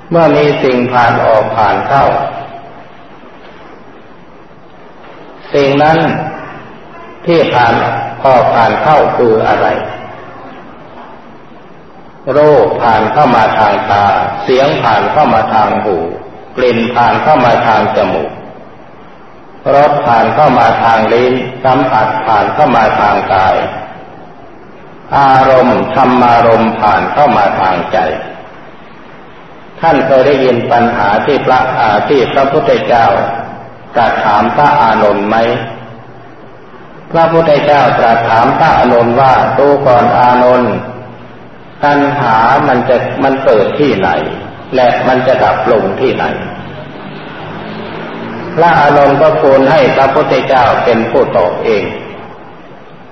เมื่อมีสิ่งผ่านออกผ่านเข้า สิ่งนั้นที่ผ่านอผ่านเข้าคืออะไร โรคผ่านเข้ามาทางตา เสียงผ่านเข้ามาทางหูกลิ่นผ่านเข้ามาทางจมูกรสผ่านเข้ามาทางลิ้นสัมผัสผ่านเข้ามาทางกาย อารมณ์ธรรมารมณ์ผ่านเข้ามาทางใจ ท่านเคยได้ยินปัญหาที่พระอาที่พระพุทธเจ้าตรัสถามพระอานนท์ไหม พระพุทธเจ้าตรัสถามพระอานนท์ว่าตูก่อนอานนท์ตัณหามันจะมันเกิดที่ไหน และมันจะดับลงที่ไหน พระอานนท์ก็ควรให้พระพุทธเจ้าเป็นผู้ตอบเอง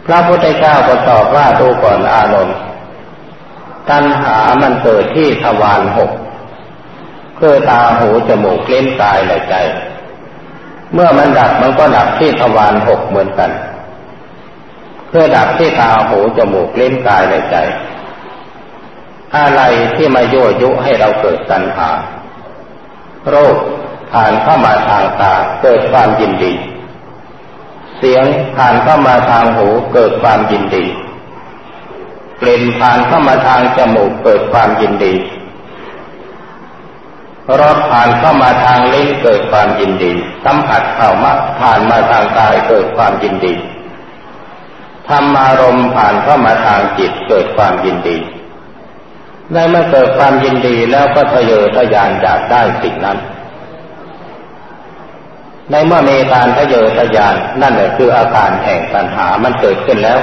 พระพุทธเจ้าก็ตอบว่าดูก่อนอานนท์ตัณหามันเกิดที่ทวารหก คือตาหูจมูกเล่นกายและใจ เมื่อมันดับมันก็ดับที่ทวารหกเหมือนกัน เพื่อดับที่ตาหูจมูกเล่นกายและใจ อะไรที่มาโยยุให้เราเกิดตัณหา โรคผ่านเข้ามาทางตาเกิดความยินดี เสียงผ่านเข้ามาทางหูเกิดความยินดี กลิ่นผ่านเข้ามาทางจมูกเกิดความยินดี รสผ่านเข้ามาทางลิ้นเกิดความยินดี สัมผัสเข้ามาผ่านมาทางกายเกิดความยินดีธรรมารมผ่านเข้ามาทางจิตเกิดความยินดีในเมื่อเกิดความยินดีแล้วก็ทะเยอทะยานอยากได้สิ่งนั้น ในเมื่อมีการทะเยอทะยานนั่นแหละคืออาการแห่งปัญหามันเกิดขึ้นแล้ว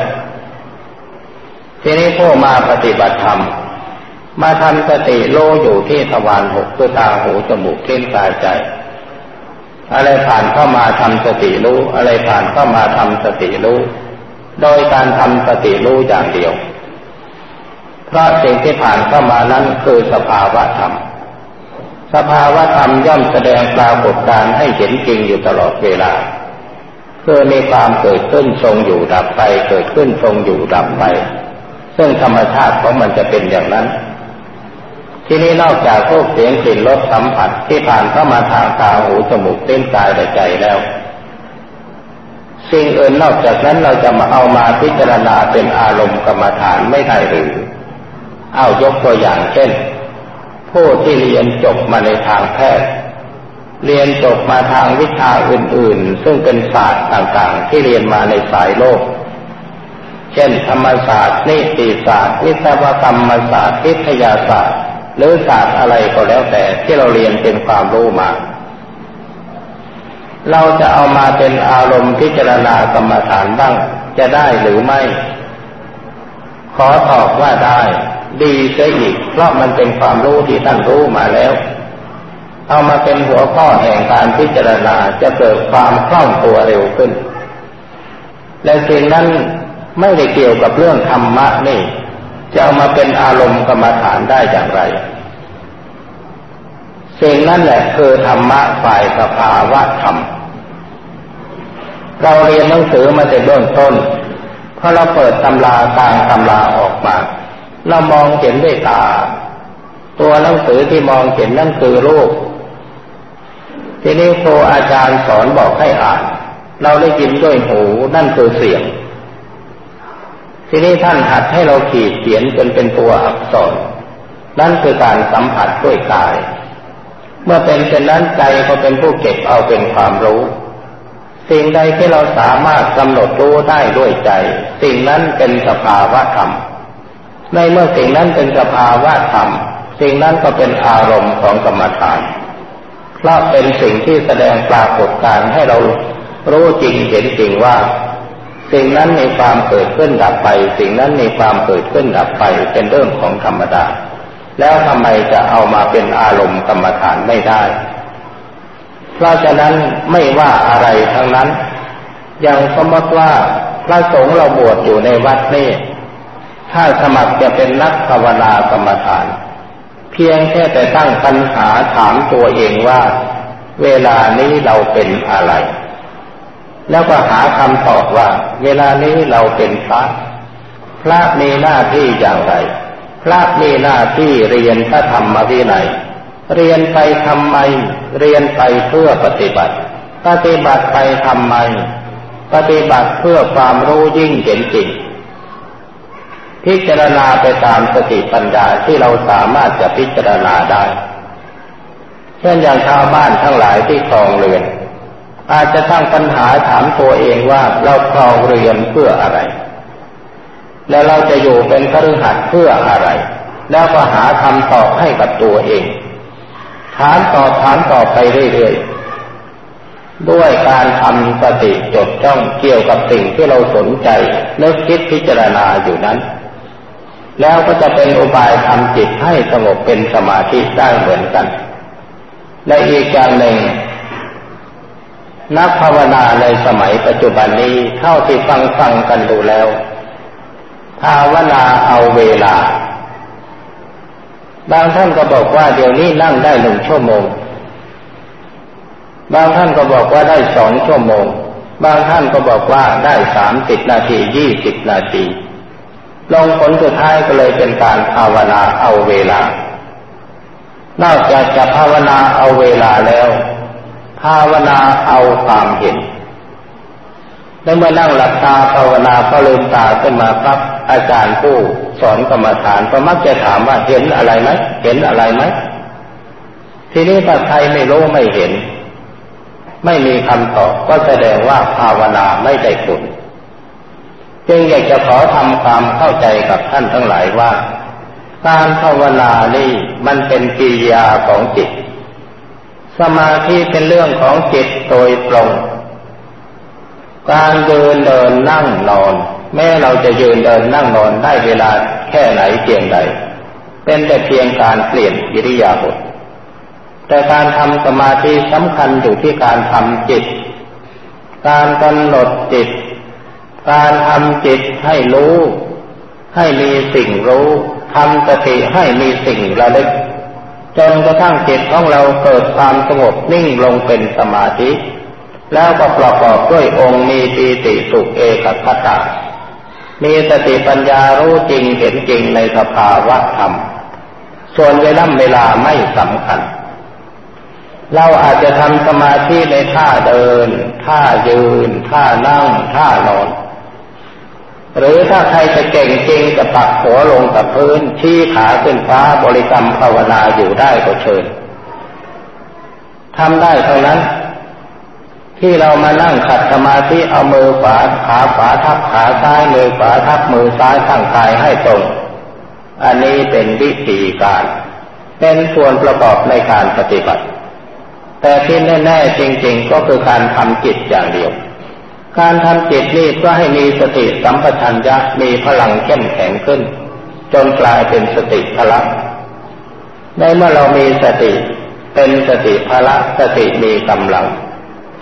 ทีนี้ผู้มาปฏิบัติธรรม มาทำสติโลอยู่ที่ทวารหกคือตาหูจมูกเล่นกายใจ อะไรผ่านเข้ามาทำสติรู้ อะไรผ่านเข้ามาทำสติรู้ โดยการทำสติรู้อย่างเดียว เพราะสิ่งที่ผ่านเข้ามานั้นคือสภาวะธรรม สภาวะธรรมย่อมแสดงปรากฏการให้เห็นจริงอยู่ตลอดเวลาคือมีความเกิดขึ้นทรงอยู่ดับไป เกิดขึ้นทรงอยู่ดับไป ซึ่งธรรมชาติของมันจะเป็นอย่างนั้น ที่นี้นอกจากพวกเสียงกลิ่นรสสัมผัสที่ผ่านเข้ามาทางตาหูจมูกเต้นกายและใจแล้ว สิ่งอื่นนอกจากนั้นเราจะมาเอามาพิจารณาเป็นอารมณ์กรรมฐานไม่ได้หรือ เอายกตัวอย่างเช่น ผู้ที่เรียนจบมาในทางแพทย์เรียนจบมาทางวิชาอื่น ๆ ซึ่งเป็นศาสตร์ต่างๆ ที่เรียนมาในสายโลก เช่น ธรรมศาสตร์นิติศาสตร์ วิศวกรรมศาสตร์ วิทยาศาสตร์ หรือศาสตร์อะไรก็แล้วแต่ที่เราเรียนเป็นความรู้มา เราจะเอามาเป็นอารมณ์พิจารณากรรมฐานบ้างจะได้หรือไม่ ขอตอบว่าได้ ดีเสียอีก เพราะมันเป็นความรู้ที่ท่านรู้มาแล้ว เอามาเป็นหัวข้อแห่งการพิจารณาจะเกิดความคล่องตัวเร็วขึ้น และสิ่งนั้นไม่ได้เกี่ยวกับเรื่องธรรมะนี่ จะเอามาเป็นอารมณ์กรรมฐานได้อย่างไรสิ่งนั้นแหละคือธรรมะฝ่ายสภาวะธรรม เราเรียนหนังสือมาแต่เบื้องต้นพอเราเปิดตำราต่างตำราออกมา เรามองเห็นด้วยตา ตัวหนังสือที่มองเห็นนั่นคือรูปทีนี้ครูอาจารย์สอนบอกให้อ่าน เราได้ยินด้วยหูนั่นคือเสียง ทีนี้ท่านหัดให้เราขีดเขียนจนเป็นตัวอักษร นั่นคือการสัมผัสด้วยกาย เมื่อเป็นเช่นนั้นใจก็เป็นผู้เก็บเอาเป็นความรู้ สิ่งใดที่เราสามารถกำหนดรู้ได้ด้วยใจ สิ่งนั้นเป็นสภาวะธรรม ในเมื่อสิ่งนั้นเป็นสภาวะธรรม สิ่งนั้นก็เป็นอารมณ์ของกรรมฐาน เพราะเป็นสิ่งที่แสดงปรากฏการให้เรารู้จริงเห็นจริงว่า สิ่งนั้นมีความเกิดขึ้นดับไป สิ่งนั้นมีความเกิดขึ้นดับไปเป็นเรื่องของธรรมดา แล้วทำไมจะเอามาเป็นอารมณ์กรรมฐานไม่ได้ เพราะฉะนั้นไม่ว่าอะไรทั้งนั้นอย่างสมมติว่าพระสงฆ์เราบวชอยู่ในวัดนี้ถ้าสมัครจะเป็นนักภาวนากรรมฐาน เพียงแค่แต่ตั้งปัญหาถามตัวเองว่า เวลานี้เราเป็นอะไร แล้วก็หาคำตอบว่า เวลานี้เราเป็นพระ พระมีหน้าที่อย่างไร พระมีหน้าที่เรียนพระธรรมวินัย เรียนไปทำไม เรียนไปเพื่อปฏิบัติ ปฏิบัติไปทำไม ปฏิบัติเพื่อความรู้ยิ่งเห็นจริงพิจารณาไปตามสติปัญญาที่เราสามารถจะพิจารณาได้ เช่นอย่างชาวบ้านทั้งหลายที่ครองเรือน อาจจะตั้งปัญหาถามตัวเองว่าเราครองเรือนเพื่ออะไร แล้วเราจะอยู่เป็นคฤหัสถ์เพื่ออะไร แล้วก็หาคำตอบให้กับตัวเอง ถามตอบถามตอบไปเรื่อยๆ ด้วยการทำสติจดจ้องเกี่ยวกับสิ่งที่เราสนใจนึกคิดพิจารณาอยู่นั้น แล้วก็จะเป็นอุบายทำจิตให้สงบเป็นสมาธิได้เหมือนกัน และอีกอย่างหนึ่ง นักภาวนาในสมัยปัจจุบันนี้เท่าที่ฟังฟังกันดูแล้ว ภาวนาเอาเวลา บางท่านก็บอกว่าเดี๋ยวนี้นั่งได้หนึ่งชั่วโมง บางท่านก็บอกว่าได้สองชั่วโมง บางท่านก็บอกว่าได้สามสิบนาทียี่สิบนาทีลงผลสุดท้ายก็เลยเป็นการภาวนาเอาเวลา นอกจากจะภาวนาเอาเวลาแล้ว ภาวนาเอาความเห็นแล้วเมื่อนั่งหลับตาภาวนาพอลืมตาขึ้นมาปั๊บอาจารย์ผู้สอนกรรมฐานก็มักจะถามว่าเห็นอะไรไหมเห็นอะไรไหมทีนี้ถ้าใครไม่รู้ไม่เห็น ไม่มีคำตอบก็แสดงว่าภาวนาไม่ได้ผลจึงอยากจะขอทำความเข้าใจกับท่านทั้งหลายว่า การภาวนานี่มันเป็นกิริยาของจิต สมาธิเป็นเรื่องของจิตโดยตรง การเดินเดินนั่งนอน แม้เราจะยืนเดินนั่งนอนได้เวลาแค่ไหนเพียงใด เป็นแต่เพียงการเปลี่ยนกิริยาบทแต่การทำสมาธิสำคัญอยู่ที่การทำจิต การกำหนดจิต การทำจิตให้รู้ ให้มีสิ่งรู้ทำสติให้มีสิ่งระลึก จนกระทั่งจิตของเราเกิดความสงบนิ่งลงเป็นสมาธิ แล้วก็ประกอบด้วยองค์มีปีติสุขเอกคตามีสติปัญญารู้จริงเห็นจริงในสภาวะธรรม ส่วนเวลาเวลาไม่สำคัญ เราอาจจะทำสมาธิในท่าเดิน ท่ายืน ท่านั่ง ท่านอน หรือถ้าใครจะเก่งจริงจะปักหัวลงกับพื้นชี้ขาขึ้นฟ้าบริกรรมภาวนาอยู่ได้ก็เชิญทำได้เท่านั้น ที่เรามานั่งขัดสมาธิเอามือขวาขาขวาทับขาซ้ายมือขวาทับมือซ้ายตั้งกายให้ตรง อันนี้เป็นวิธีการ เป็นส่วนประกอบในการปฏิบัติ แต่ที่แน่ ๆ จริง ๆ ก็คือการทำจิตอย่างเดียว การทำจิตนี้เพื่อให้มีสติสัมปชัญญะมีพลังเข้มแข็งขึ้น จนกลายเป็นสติพละในเมื่อเรามีสติเป็นสติพละสติมีกำลัง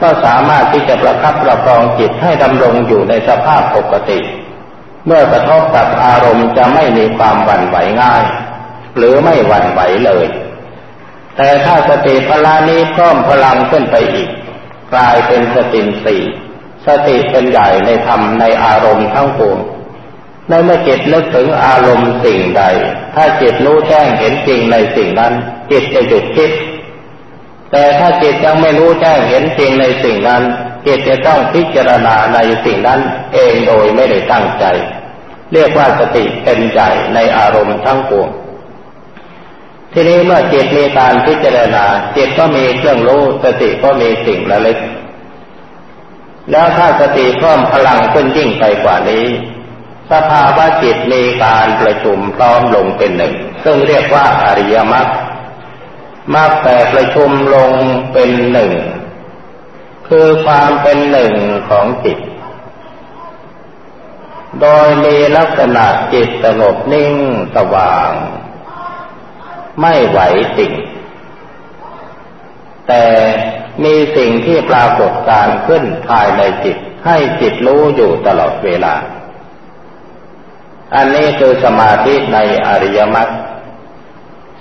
ก็สามารถที่จะประคับประคองจิตให้ดำรงอยู่ในสภาพปกติ เมื่อกระทบกับอารมณ์จะไม่มีความหวั่นไหวง่าย หรือไม่หวั่นไหวเลย แต่ถ้าสติพละนี้เพิ่มพลังขึ้นไปอีก กลายเป็นสติสี่ สติเป็นใหญ่ในธรรมในอารมณ์ทั้งปวงในเมื่อจิตนึกถึงอารมณ์สิ่งใด ถ้าจิตรู้แจ้งเห็นจริงในสิ่งนั้น จิตจะหยุดคิด แต่ถ้าจิตยังไม่รู้แจ้งเห็นจริงในสิ่งนั้น จิตจะต้องพิจารณาในสิ่งนั้นเองโดยไม่ได้ตั้งใจ เรียกว่าสติเป็นใหญ่ในอารมณ์ทั้งปวงทีนี้เมื่อจิตมีการพิจารณาจิตก็มีเครื่องรู้สติก็มีสิ่งระลึก แล้วถ้าสติเพิ่มพลังขึ้นยิ่งไปกว่านี้ สภาวะจิตมีการประชุมพร้อมลงเป็นหนึ่ง ซึ่งเรียกว่าอริยมรรคมรรคแต่ประชุมลงเป็นหนึ่ง คือความเป็นหนึ่งของจิต โดยมีลักษณะจิตสงบนิ่งสว่าง ไม่ไหวติ่งแต่ มีสิ่งที่ปรากฏการขึ้นภายในจิต ให้จิตรู้อยู่ตลอดเวลา อันนี้คือสมาธิในอริยมรรค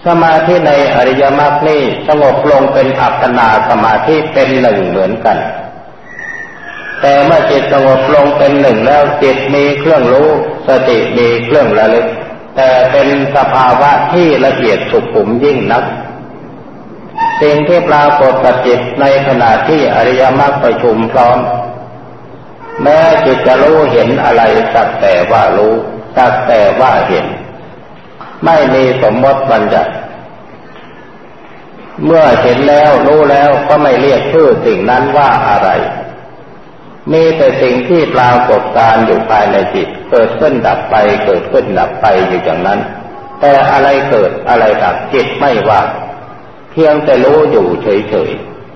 สมาธิในอริยมรรคนี่สงบลงเป็นอัปปนาสมาธิเป็นหนึ่งเหมือนกัน แต่เมื่อจิตสงบลงเป็นหนึ่งแล้วจิตมีเครื่องรู้ สติมีเครื่องระลึก แต่เป็นสภาวะที่ละเอียดสุขุมยิ่งนัก สิ่งที่ปรากฏกับจิตในขณะที่อริยมรรคประชุมพร้อม แม้จิตจะรู้เห็นอะไรสักแต่ว่ารู้สักแต่ว่าเห็น ไม่มีสมมติบัญญัติ เมื่อเห็นแล้วรู้แล้วก็ไม่เรียกชื่อสิ่งนั้นว่าอะไร มีแต่สิ่งที่ปรากฏการอยู่ภายในจิต เกิดขึ้นดับไป เกิดขึ้นดับไปอยู่อย่างนั้น แต่อะไรเกิดอะไรดับจิตไม่ว่า พียงแต่รู้อยู่เฉย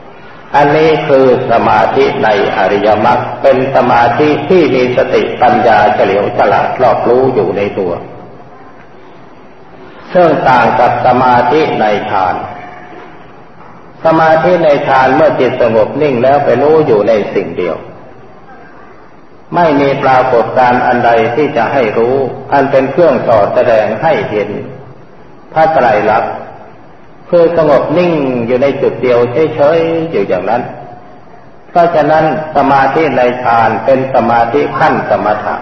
ๆ อันนี้คือสมาธิในอริยมรรคเป็นสมาธิที่มีสติปัญญาเฉลียวฉลาดรอบรู้อยู่ในตัว ซึ่งต่างกับสมาธิในฌาน สมาธิในฌานเมื่อจิตสงบนิ่งแล้วไปรู้อยู่ในสิ่งเดียว ไม่มีปรากฏการอันใดที่จะให้รู้ อันเป็นเครื่องสอดแสดงให้เห็นพระไตรลักษณ์ คือสงบนิ่งอยู่ในจุดเดียวเฉยๆอยู่อย่างนั้น เพราะฉะนั้นสมาธิในฌานเป็นสมาธิขั้นสมถะ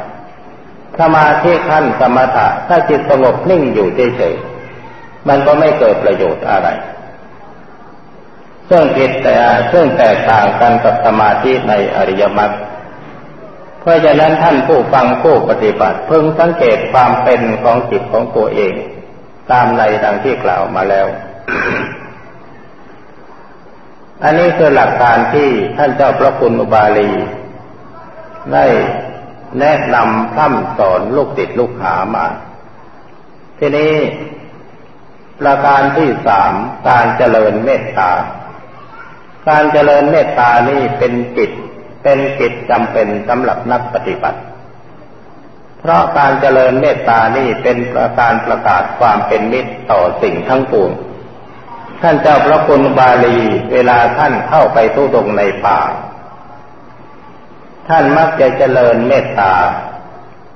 สมาธิขั้นสมถะถ้าจิตสงบนิ่งอยู่เฉยๆมันก็ไม่เกิดประโยชน์อะไรซึ่งผิดแต่ซึ่งแตกต่างกันกับสมาธิในอริยมรรคเพราะฉะนั้นท่านผู้ฟังผู้ปฏิบัติเพึงสังเกตความเป็นของจิตของตัวเอง ตามในดังที่กล่าวมาแล้ว อันนี้คือหลักการที่ท่านเจ้าพระคุณอุบาลี ได้แนะนำพร่ำสอนลูกติดลูกหามา ทีนี้ประการที่สามการเจริญเมตตา การเจริญเมตตานี่เป็นกิจเป็นกิจจำเป็นสำหรับนักปฏิบัติ เพราะการเจริญเมตตานี่เป็นประการประกาศความเป็นมิตรต่อสิ่งทั้งปวง ท่านเจ้าพระคุณบาลี เวลาท่านเข้าไปทุดงในป่า ท่านมักจะเจริญเมตตา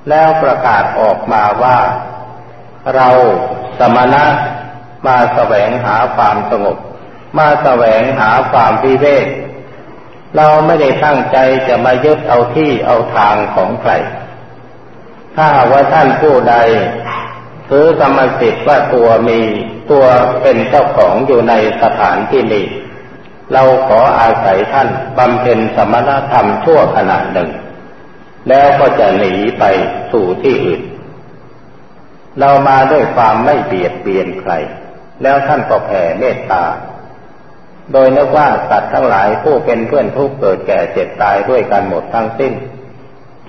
แล้วประกาศออกมาว่า เราสมณะมาแสวงหาความสงบ มาแสวงหาความวิเวกเราไม่ได้ตั้งใจจะมายึดเอาที่เอาทางของใคร ถ้าว่าท่านผู้ใดถือกรรมสิทธิ์ว่าตัวมี ตัวเป็นเจ้าของอยู่ในสถานที่นี้ เราขออาศัยท่านบำเพ็ญสมณธรรมชั่วขณะหนึ่ง แล้วก็จะหนีไปสู่ที่อื่น เรามาด้วยความไม่เบียดเบียนใคร แล้วท่านก็แผ่เมตตา โดยนึกว่าสัตว์ทั้งหลายผู้เป็นเพื่อนทุกเกิดแก่เจ็บตายด้วยกันหมดทั้งสิ้น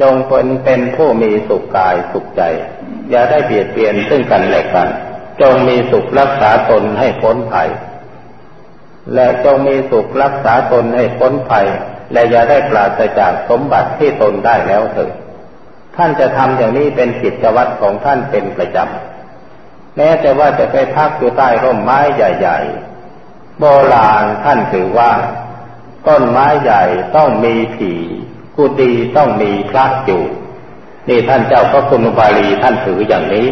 จงเป็นเป็นผู้มีสุขกายสุขใจ อย่าได้เบียดเบียนซึ่งกันและกัน จงมีสุขรักษาตนให้พ้นภัย และจงมีสุขรักษาตนให้พ้นภัย และอย่าได้ปราศจากสมบัติที่ตนได้แล้วเถิดท่านจะทำอย่างนี้เป็นกิจวัตรของท่านเป็นประจำแม้แต่ว่าจะไปพักอยู่ใต้ร่มไม้ใหญ่ๆโบราณท่านถือว่า ต้นไม้ใหญ่ต้องมีผีกุฏิต้องมีพระอยู่นี่ท่านเจ้าพระคุณบาลีท่านถืออย่างนี้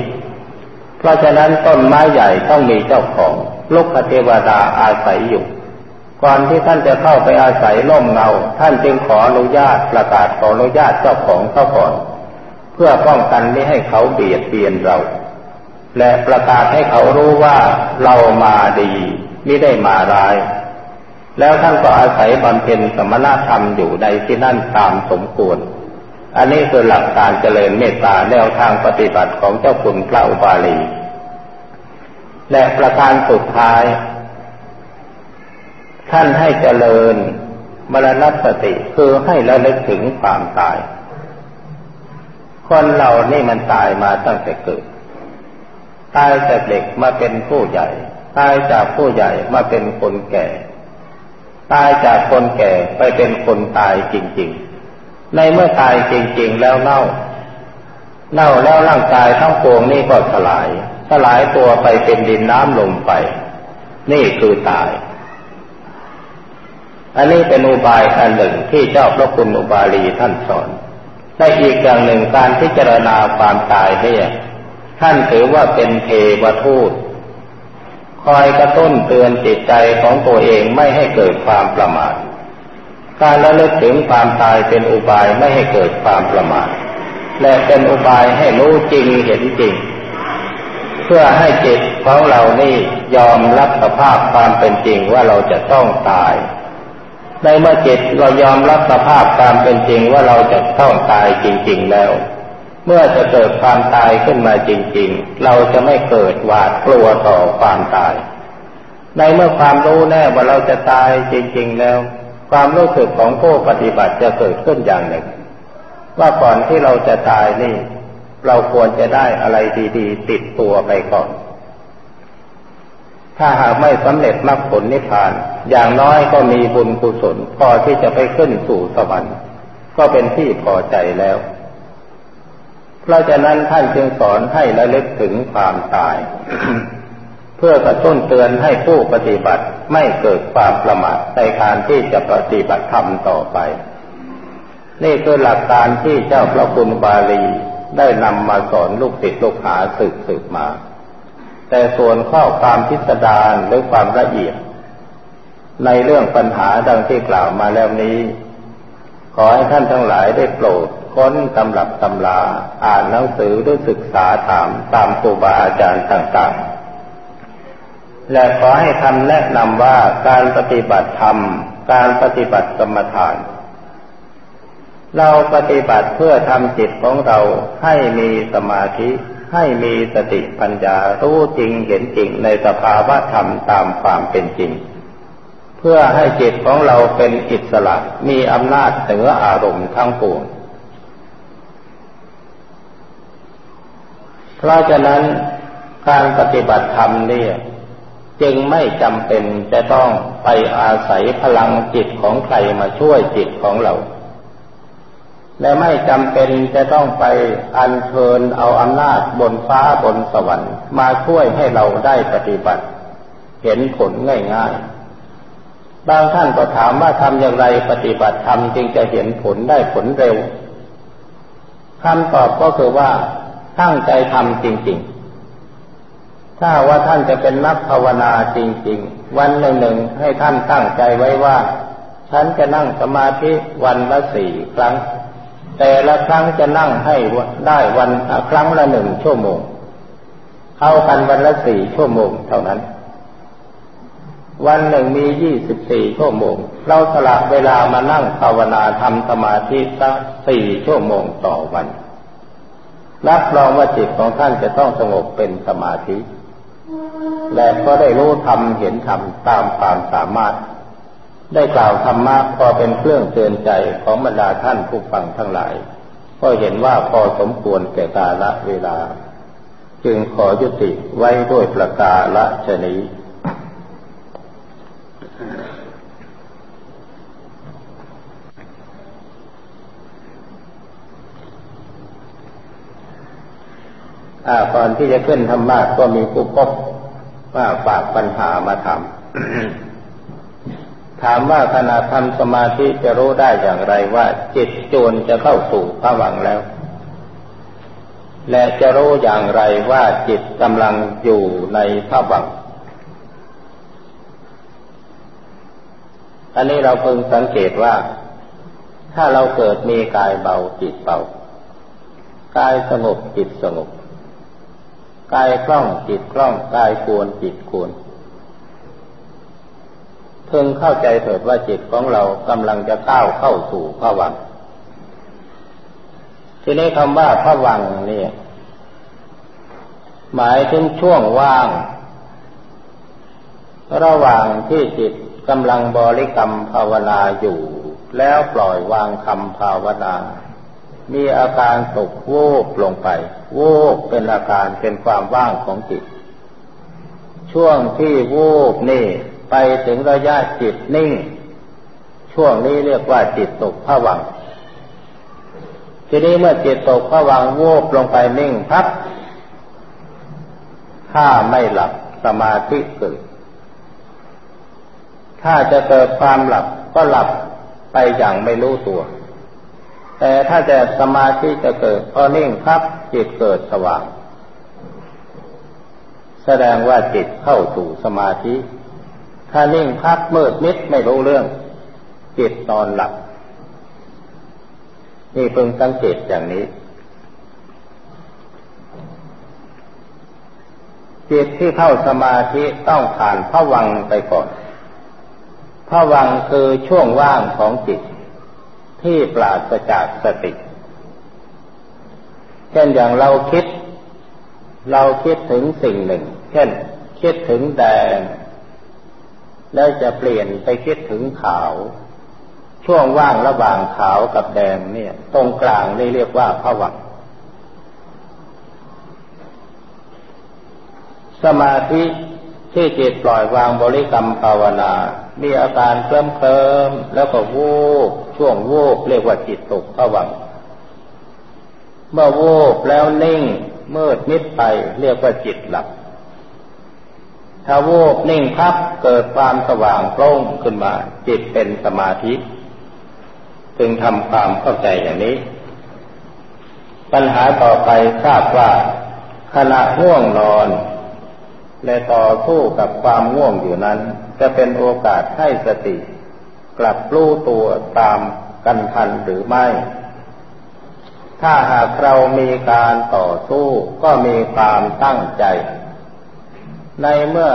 เพราะฉะนั้นต้นไม้ใหญ่ต้องมีเจ้าของลูกเทวดาอาศัยอยู่ ก่อนที่ท่านจะเข้าไปอาศัยร่มเงา ท่านจึงขออนุญาตประกาศขออนุญาตเจ้าของเขาก่อน เพื่อป้องกันไม่ให้เขาเบียดเบียนเรา และประกาศให้เขารู้ว่าเรามาดีไม่ได้มาร้าย แล้วท่านก็อาศัยบำเพ็ญสมณธรรมอยู่ในที่นั่นตามสมควร อันนี้คือหลักการเจริญเมตตาแนวทางปฏิบัติของเจ้าคุณพระอุบาลี และประการสุดท้าย ท่านให้เจริญมรณสติคือให้ระลึกถึงความตาย คนเรานี่มันตายมาตั้งแต่เกิด ตายจากเด็กมาเป็นผู้ใหญ่ ตายจากผู้ใหญ่มาเป็นคนแก่ ตายจากคนแก่ไปเป็นคนตายจริง ๆ ในเมื่อตายจริงๆแล้วเน่า เน่าแล้วร่างกายทั้งปวงนี่ก็สลาย สลายตัวไปเป็นดินน้ำลมไป นี่คือตาย อันนี้เป็นอุบายอันหนึ่งที่เจ้าพระคุณอุบาลีท่านสอนและอีกอย่างหนึ่งการพิจารณาความตายเนี่ยท่านถือว่าเป็นเทวทูต คอยกระตุ้นเตือนจิตใจของตัวเองไม่ให้เกิดความประมาท การระลึกถึงความตายเป็นอุบายไม่ให้เกิดความประมาทและเป็นอุบายให้รู้จริงเห็นจริง เพื่อให้จิตของเรานี่ยอมรับสภาพความเป็นจริงว่าเราจะต้องตาย ในเมื่อจิตเรายอมรับสภาพตามเป็นจริงว่าเราจะต้องตายจริง ๆแล้ว เมื่อจะเกิดความตายขึ้นมาจริง ๆ เราจะไม่เกิดหวาดกลัวต่อความตาย ในเมื่อความรู้แน่ว่าเราจะตายจริง ๆแล้ว ความรู้สึกของผู้ปฏิบัติจะเกิดขึ้นอย่างหนึ่ง ว่าก่อนที่เราจะตายนี่ เราควรจะได้อะไรดี ๆ ติดตัวไปก่อน ถ้าหากไม่สำเร็จมรรคผลนิพพาน อย่างน้อยก็มีบุญกุศลพอที่จะไปขึ้นสู่สวรรค์ ก็เป็นที่พอใจแล้ว เพราะฉะนั้นท่านจึงสอนให้ระลึกถึงความตาย พื่อกระตุ้นเตือนให้ผู้ปฏิบัติไม่เกิดความประมาทในการที่จะปฏิบัติธรรมต่อไป นี่คือหลักการที่เจ้าพระคุณบาลีได้นำมาสอนลูกศิษย์ลูกหาสืบสืบมา แต่ส่วนข้อความพิสดารหรือความละเอียด ในเรื่องปัญหาดังที่กล่าวมาแล้วนี้ ขอให้ท่านทั้งหลายได้โปรดค้นตำรับตำลาอ่านหนังสือหรือศึกษาถามตามครูบาอาจารย์ต่าง ๆ และขอให้คำแนะนำว่าการปฏิบัติธรรม การปฏิบัติกรรมฐาน เราปฏิบัติเพื่อทำจิตของเราให้มีสมาธิ ให้มีสติปัญญารู้จริงเห็นจริงในสภาวะธรรมตามความเป็นจริง เพื่อให้จิตของเราเป็นอิสระมีอำนาจเหนืออารมณ์ทั้งปวงเพราะฉะนั้นการปฏิบัติธรรมเนี่ย จึงไม่จำเป็นจะต้องไปอาศัยพลังจิตของใครมาช่วยจิตของเรา และไม่จำเป็นจะต้องไปอัญเชิญเอาอำนาจบนฟ้าบนสวรรค์มาช่วยให้เราได้ปฏิบัติ เห็นผลง่ายๆ บางท่านก็ถามว่าทำอย่างไรปฏิบัติธรรมจึงจะเห็นผลได้ผลเร็วคำตอบก็คือว่าตั้งใจทำจริง ๆ ถ้าว่าท่านจะเป็นนักภาวนาจริง ๆ วันหนึ่งหนึ่งให้ท่านตั้งใจไว้ว่า ฉันจะนั่งสมาธิวันละสี่ครั้ง แต่ละครั้งจะนั่งให้ได้วันครั้งละหนึ่งชั่วโมง เข้ากันวันละสี่ชั่วโมงเท่านั้น วันหนึ่งมียี่สิบสี่ชั่วโมง เราสละเวลามานั่งภาวนาทำสมาธิสักสี่ชั่วโมงต่อวันรับรองว่าจิตของท่านจะต้องสงบเป็นสมาธิ และก็ได้รู้ธรรมเห็นธรรมตามความสามารถ ได้กล่าวธรรมะพอเป็นเครื่องเตือนใจของบรรดาท่านผู้ฟังทั้งหลาย ก็เห็นว่าพอสมควรแก่กาละเวลา จึงขอยุติไว้ด้วยประกาละชนี้ก่อนที่จะขึ้นธรรมะก็มีผู้พบ ว่าฝากปัญหามาทำถามว่าขณะทำสมาธิจะรู้ได้อย่างไรว่า จิตโจวนจะเข้าสู่ภวังแล้ว และจะรู้อย่างไรว่าจิตกำลังอยู่ในภวังอันนี้เราเพิ่งสังเกตว่า ถ้าเราเกิดมีกายเบาจิตเบากายสงบจิตสงบ กายคล่องจิตคล่องกายควรจิตควรพึงเข้าใจเถิดว่าจิตของเรากำลังจะก้าวเข้าสู่พระวังทีนี้คำว่าพระวังนี่หมายถึงช่วงว่าง ระหว่างที่จิตกำลังบริกรรมภาวนาอยู่ แล้วปล่อยวางคำภาวนา มีอาการตกโวบลงไป โวบเป็นอาการเป็นความว่างของจิต ช่วงที่โวบนี่ไปถึงระยะจิตนิ่ง ช่วงนี้เรียกว่าจิตตกผวังทีนี้เมื่อจิตตกผวังโวูบลงไปนิ่งพับถ้าไม่หลับสมาธิเกิด ถ้าจะเกิดความหลับก็หลับไปอย่างไม่รู้ตัว แต่ถ้าจะสมาธิจะเกิดพอนิ่งพับจิตเกิดสว่าง แสดงว่าจิตเข้าสู่สมาธิ ถ้านิ่งพักมืดมิดไม่รู้เรื่อง จิตตอนหลับ นี่เพิ่งสังเกตอย่างนี้ จิตที่เข้าสมาธิต้องผ่านผวังไปก่อนผวังคือช่วงว่างของจิต ที่ปราศจากสติ เช่นอย่างเราคิด เราคิดถึงสิ่งหนึ่ง เช่น คิดถึงแดง แล้วจะเปลี่ยนไปคิดถึงขาว ช่วงว่างระหว่างขาวกับแดงเนี่ย ตรงกลางนี่เรียกว่าผวังสมาธิ ที่จิตปล่อยวางบริกรรมภาวนา มีอาการเคลิ้มเคลิมแล้วก็วูบช่วงวูบเรียกว่าจิตตกผวัง เมื่อวูบแล้วนิ่งมืดมิดไปเรียกว่าจิตหลับ ถ้าวูบนิ่งพับเกิดความสว่างโปร่งขึ้นมา จิตเป็นสมาธิ จึงทำความเข้าใจอย่างนี้ ปัญหาต่อไปทราบว่าขณะง่วงนอน และต่อสู้กับความง่วงอยู่นั้น จะเป็นโอกาสให้สติ กลับรู้ตัวตามกันทันหรือไม่ ถ้าหากเรามีการต่อสู้ก็มีความตั้งใจ ในเมื่อ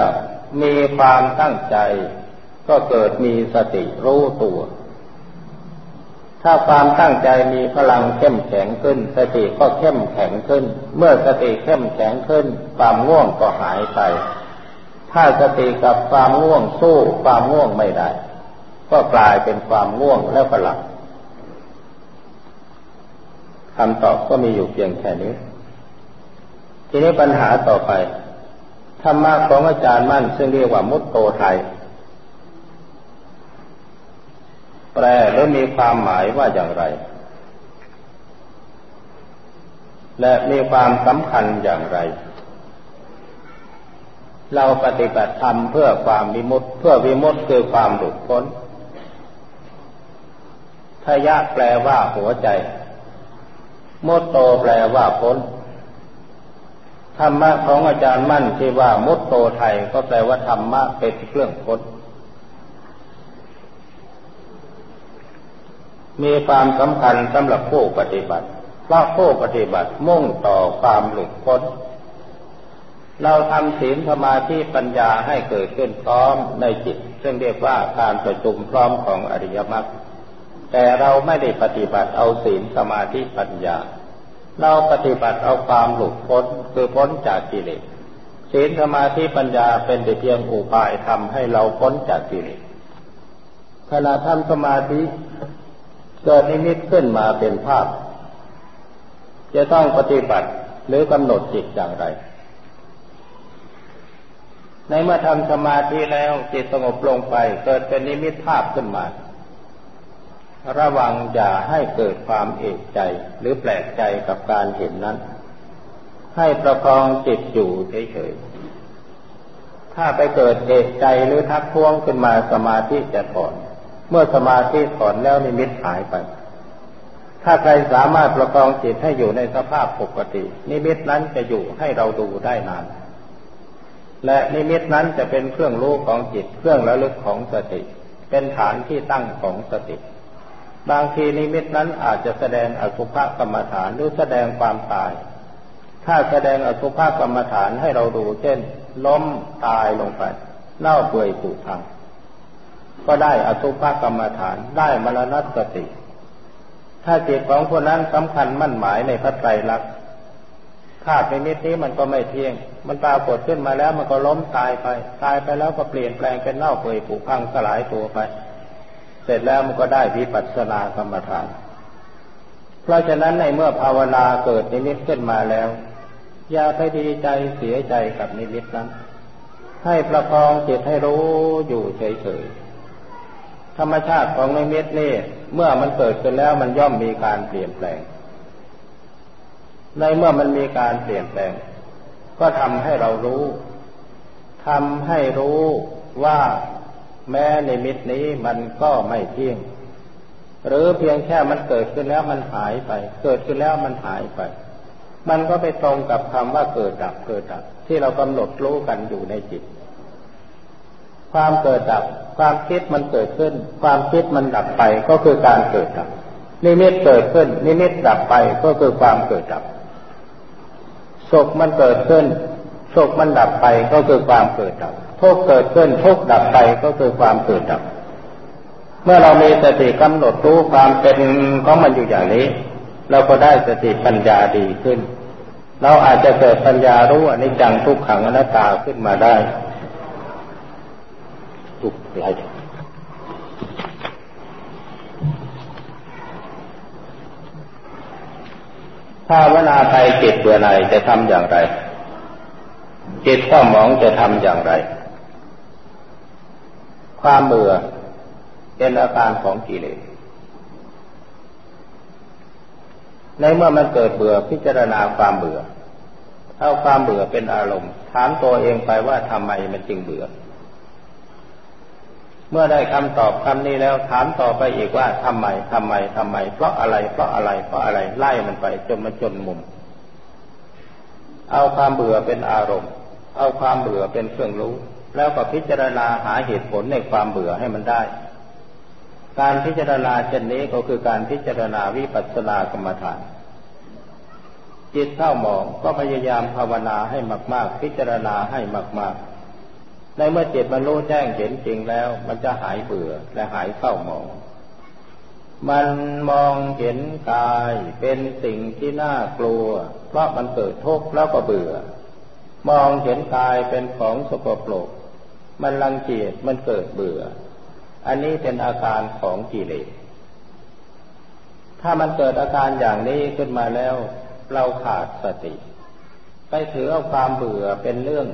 มีความตั้งใจ ก็เกิดมีสติรู้ตัว ถ้าความตั้งใจมีพลังเข้มแข็งขึ้น สติก็เข้มแข็งขึ้น เมื่อสติเข้มแข็งขึ้น ความง่วงก็หายไป ถ้าสติกับความง่วงสู้ความง่วงไม่ได้ ก็กลายเป็นความง่วงแล้วก็หลับคำตอบก็มีอยู่เพียงแค่นี้ ทีนี้ปัญหาต่อไปธรรมะของอาจารย์มั่นซึ่งเรียกว่ามุตโตไทย แปลแล้วมีความหมายว่าอย่างไร และมีความสำคัญอย่างไร เราปฏิบัติธรรมเพื่อความวิมุตติเพื่อวิมุตติคือความหลุดพ้นทยะแปลว่าหัวใจมุตโตแปลว่าพ้นธรรมะของอาจารย์มั่นที่ว่ามุตโตไทยก็แปลว่าธรรมะเป็นเครื่องพ้น มีความสำคัญสำหรับผู้ปฏิบัติเพราะผู้ปฏิบัติมุ่งต่อความหลุดพ้น เราทำศีลสมาธิปัญญาให้เกิดขึ้นพร้อมในจิต ซึ่งเรียกว่าการประชุมพร้อมของอริยมรรคแต่เราไม่ได้ปฏิบัติเอาศีลสมาธิปัญญา เราปฏิบัติเอาความหลุดพ้นคือพ้นจากกิเลสศีลสมาธิปัญญาเป็นแต่เพียงอุบายทำให้เราพ้นจากกิเลสขณะทำสมาธิ เกิดนิมิตขึ้นมาเป็นภาพ จะต้องปฏิบัติหรือกำหนดจิตอย่างไร ในเมื่อทำสมาธิแล้วจิตสงบลงไป เกิดเป็นนิมิตภาพขึ้นมา ระวังอย่าให้เกิดความเอกใจหรือแปลกใจกับการเห็นนั้น ให้ประคองจิตอยู่เฉยๆถ้าไปเกิดเอกใจหรือทักท้วงขึ้นมาสมาธิจะถอน เมื่อสมาธิถอนแล้วนิมิตหายไป ถ้าใครสามารถประคองจิตให้อยู่ในสภาพปกติ นิมิตนั้นจะอยู่ให้เราดูได้นาน และนิมิตนั้นจะเป็นเครื่องรู้ของจิต เครื่องระลึกของสติ เป็นฐานที่ตั้งของสติ บางทีนิมิตนั้นอาจจะแสดงอสุภกรรมฐานหรือแสดงความตาย ถ้าแสดงอสุภกรรมฐานให้เราดู เช่น ล้มตายลงไปเน่าเปื่อยผุพัง ก็ได้อสุภกรรมฐาน ได้มรณสติ ถ้าจิตของคนนั้นสำคัญมั่นหมายในพระไตรลักษณ์ธาตุในมิตนี้มันก็ไม่เที่ยง มันปรากฏขึ้นมาแล้วมันก็ล้มตายไป ตายไปแล้วก็เปลี่ยนแปลงเป็นเน่าเปื่อยผุพังสลายตัวไป เสร็จแล้วมันก็ได้วิปัสสนากรรมฐาน เพราะฉะนั้นในเมื่อภาวนาเกิดนิมิตขึ้นมาแล้ว อย่าไปดีใจเสียใจกับนิมิตนั้นให้ประคองจิตให้รู้อยู่เฉยๆ ธรรมชาติของนิมิตนี่ เมื่อมันเกิดขึ้นแล้วมันย่อมมีการเปลี่ยนแปลง ในเมื่อมันมีการเปลี่ยนแปลง ก็ทำให้เรารู้ทำให้รู้ว่าแม้นิมิตนี้มันก็ไม่เที่ยง หรือเพียงแค่มันเกิดขึ้นแล้วมันหายไป เกิดขึ้นแล้วมันหายไป มันก็ไปตรงกับคำว่าเกิดดับเกิดดับที่เรากำหนดรู้กันอยู่ในจิต ความเกิดดับ ความคิดมันเกิดขึ้น ความคิดมันดับไปก็คือการเกิดดับ นิมิตเกิดขึ้น นิมิตดับไปก็คือความเกิดดับสุขมันเกิดขึ้นสุขมันดับไปก็คือความเกิดดับทุกเกิดขึ้นทุกดับไปก็คือความเกิดดับ เมื่อเรามีสติกำหนดรู้ความเป็นของมันอยู่อย่างนี้ เราก็ได้สติปัญญาดีขึ้น เราอาจจะเกิดปัญญารู้อนิจจังทุกขังอนัตตาขึ้นมาได้ ทุกไรถ้าวนาไปจิตเบื่อหน่ายจะทำอย่างไร จิตเศร้าหมองจะทำอย่างไร ความเบื่อเป็นอาการของกิเลส ในเมื่อมันเกิดเบื่อพิจารณาความเบื่อเอาความเบื่อเป็นอารมณ์ ถามตัวเองไปว่าทำไมมันจึงเบื่อ เมื่อได้คำตอบคำนี้แล้วถามต่อไปอีกว่าทำไมทำไมทำไม เพราะอะไร เพราะอะไร เพราะอะไร ไล่มันไปจนมันจนมุม เอาความเบื่อเป็นอารมณ์ เอาความเบื่อเป็นเครื่องรู้ แล้วก็พิจารณาหาเหตุผลในความเบื่อให้มันได้ การพิจารณาเช่นนี้ก็คือการพิจารณาวิปัสสนากรรมฐานจิตเท่าหมองก็พยายามภาวนาให้มาก ๆ พิจารณาให้มาก ๆ ในเมื่อจิตมันรู้แจ้งเห็นจริงแล้ว มันจะหายเบื่อและหายเศร้าหมอง มันมองเห็นกายเป็นสิ่งที่น่ากลัว เพราะมันเกิดทุกข์แล้วก็เบื่อ มองเห็นกายเป็นของสกปรก มันรังเกียจมันเกิดเบื่อ อันนี้เป็นอาการของกิเลส ถ้ามันเกิดอาการอย่างนี้ขึ้นมาแล้ว เราขาดสติ ไปถือเอาความเบื่อเป็นเรื่อง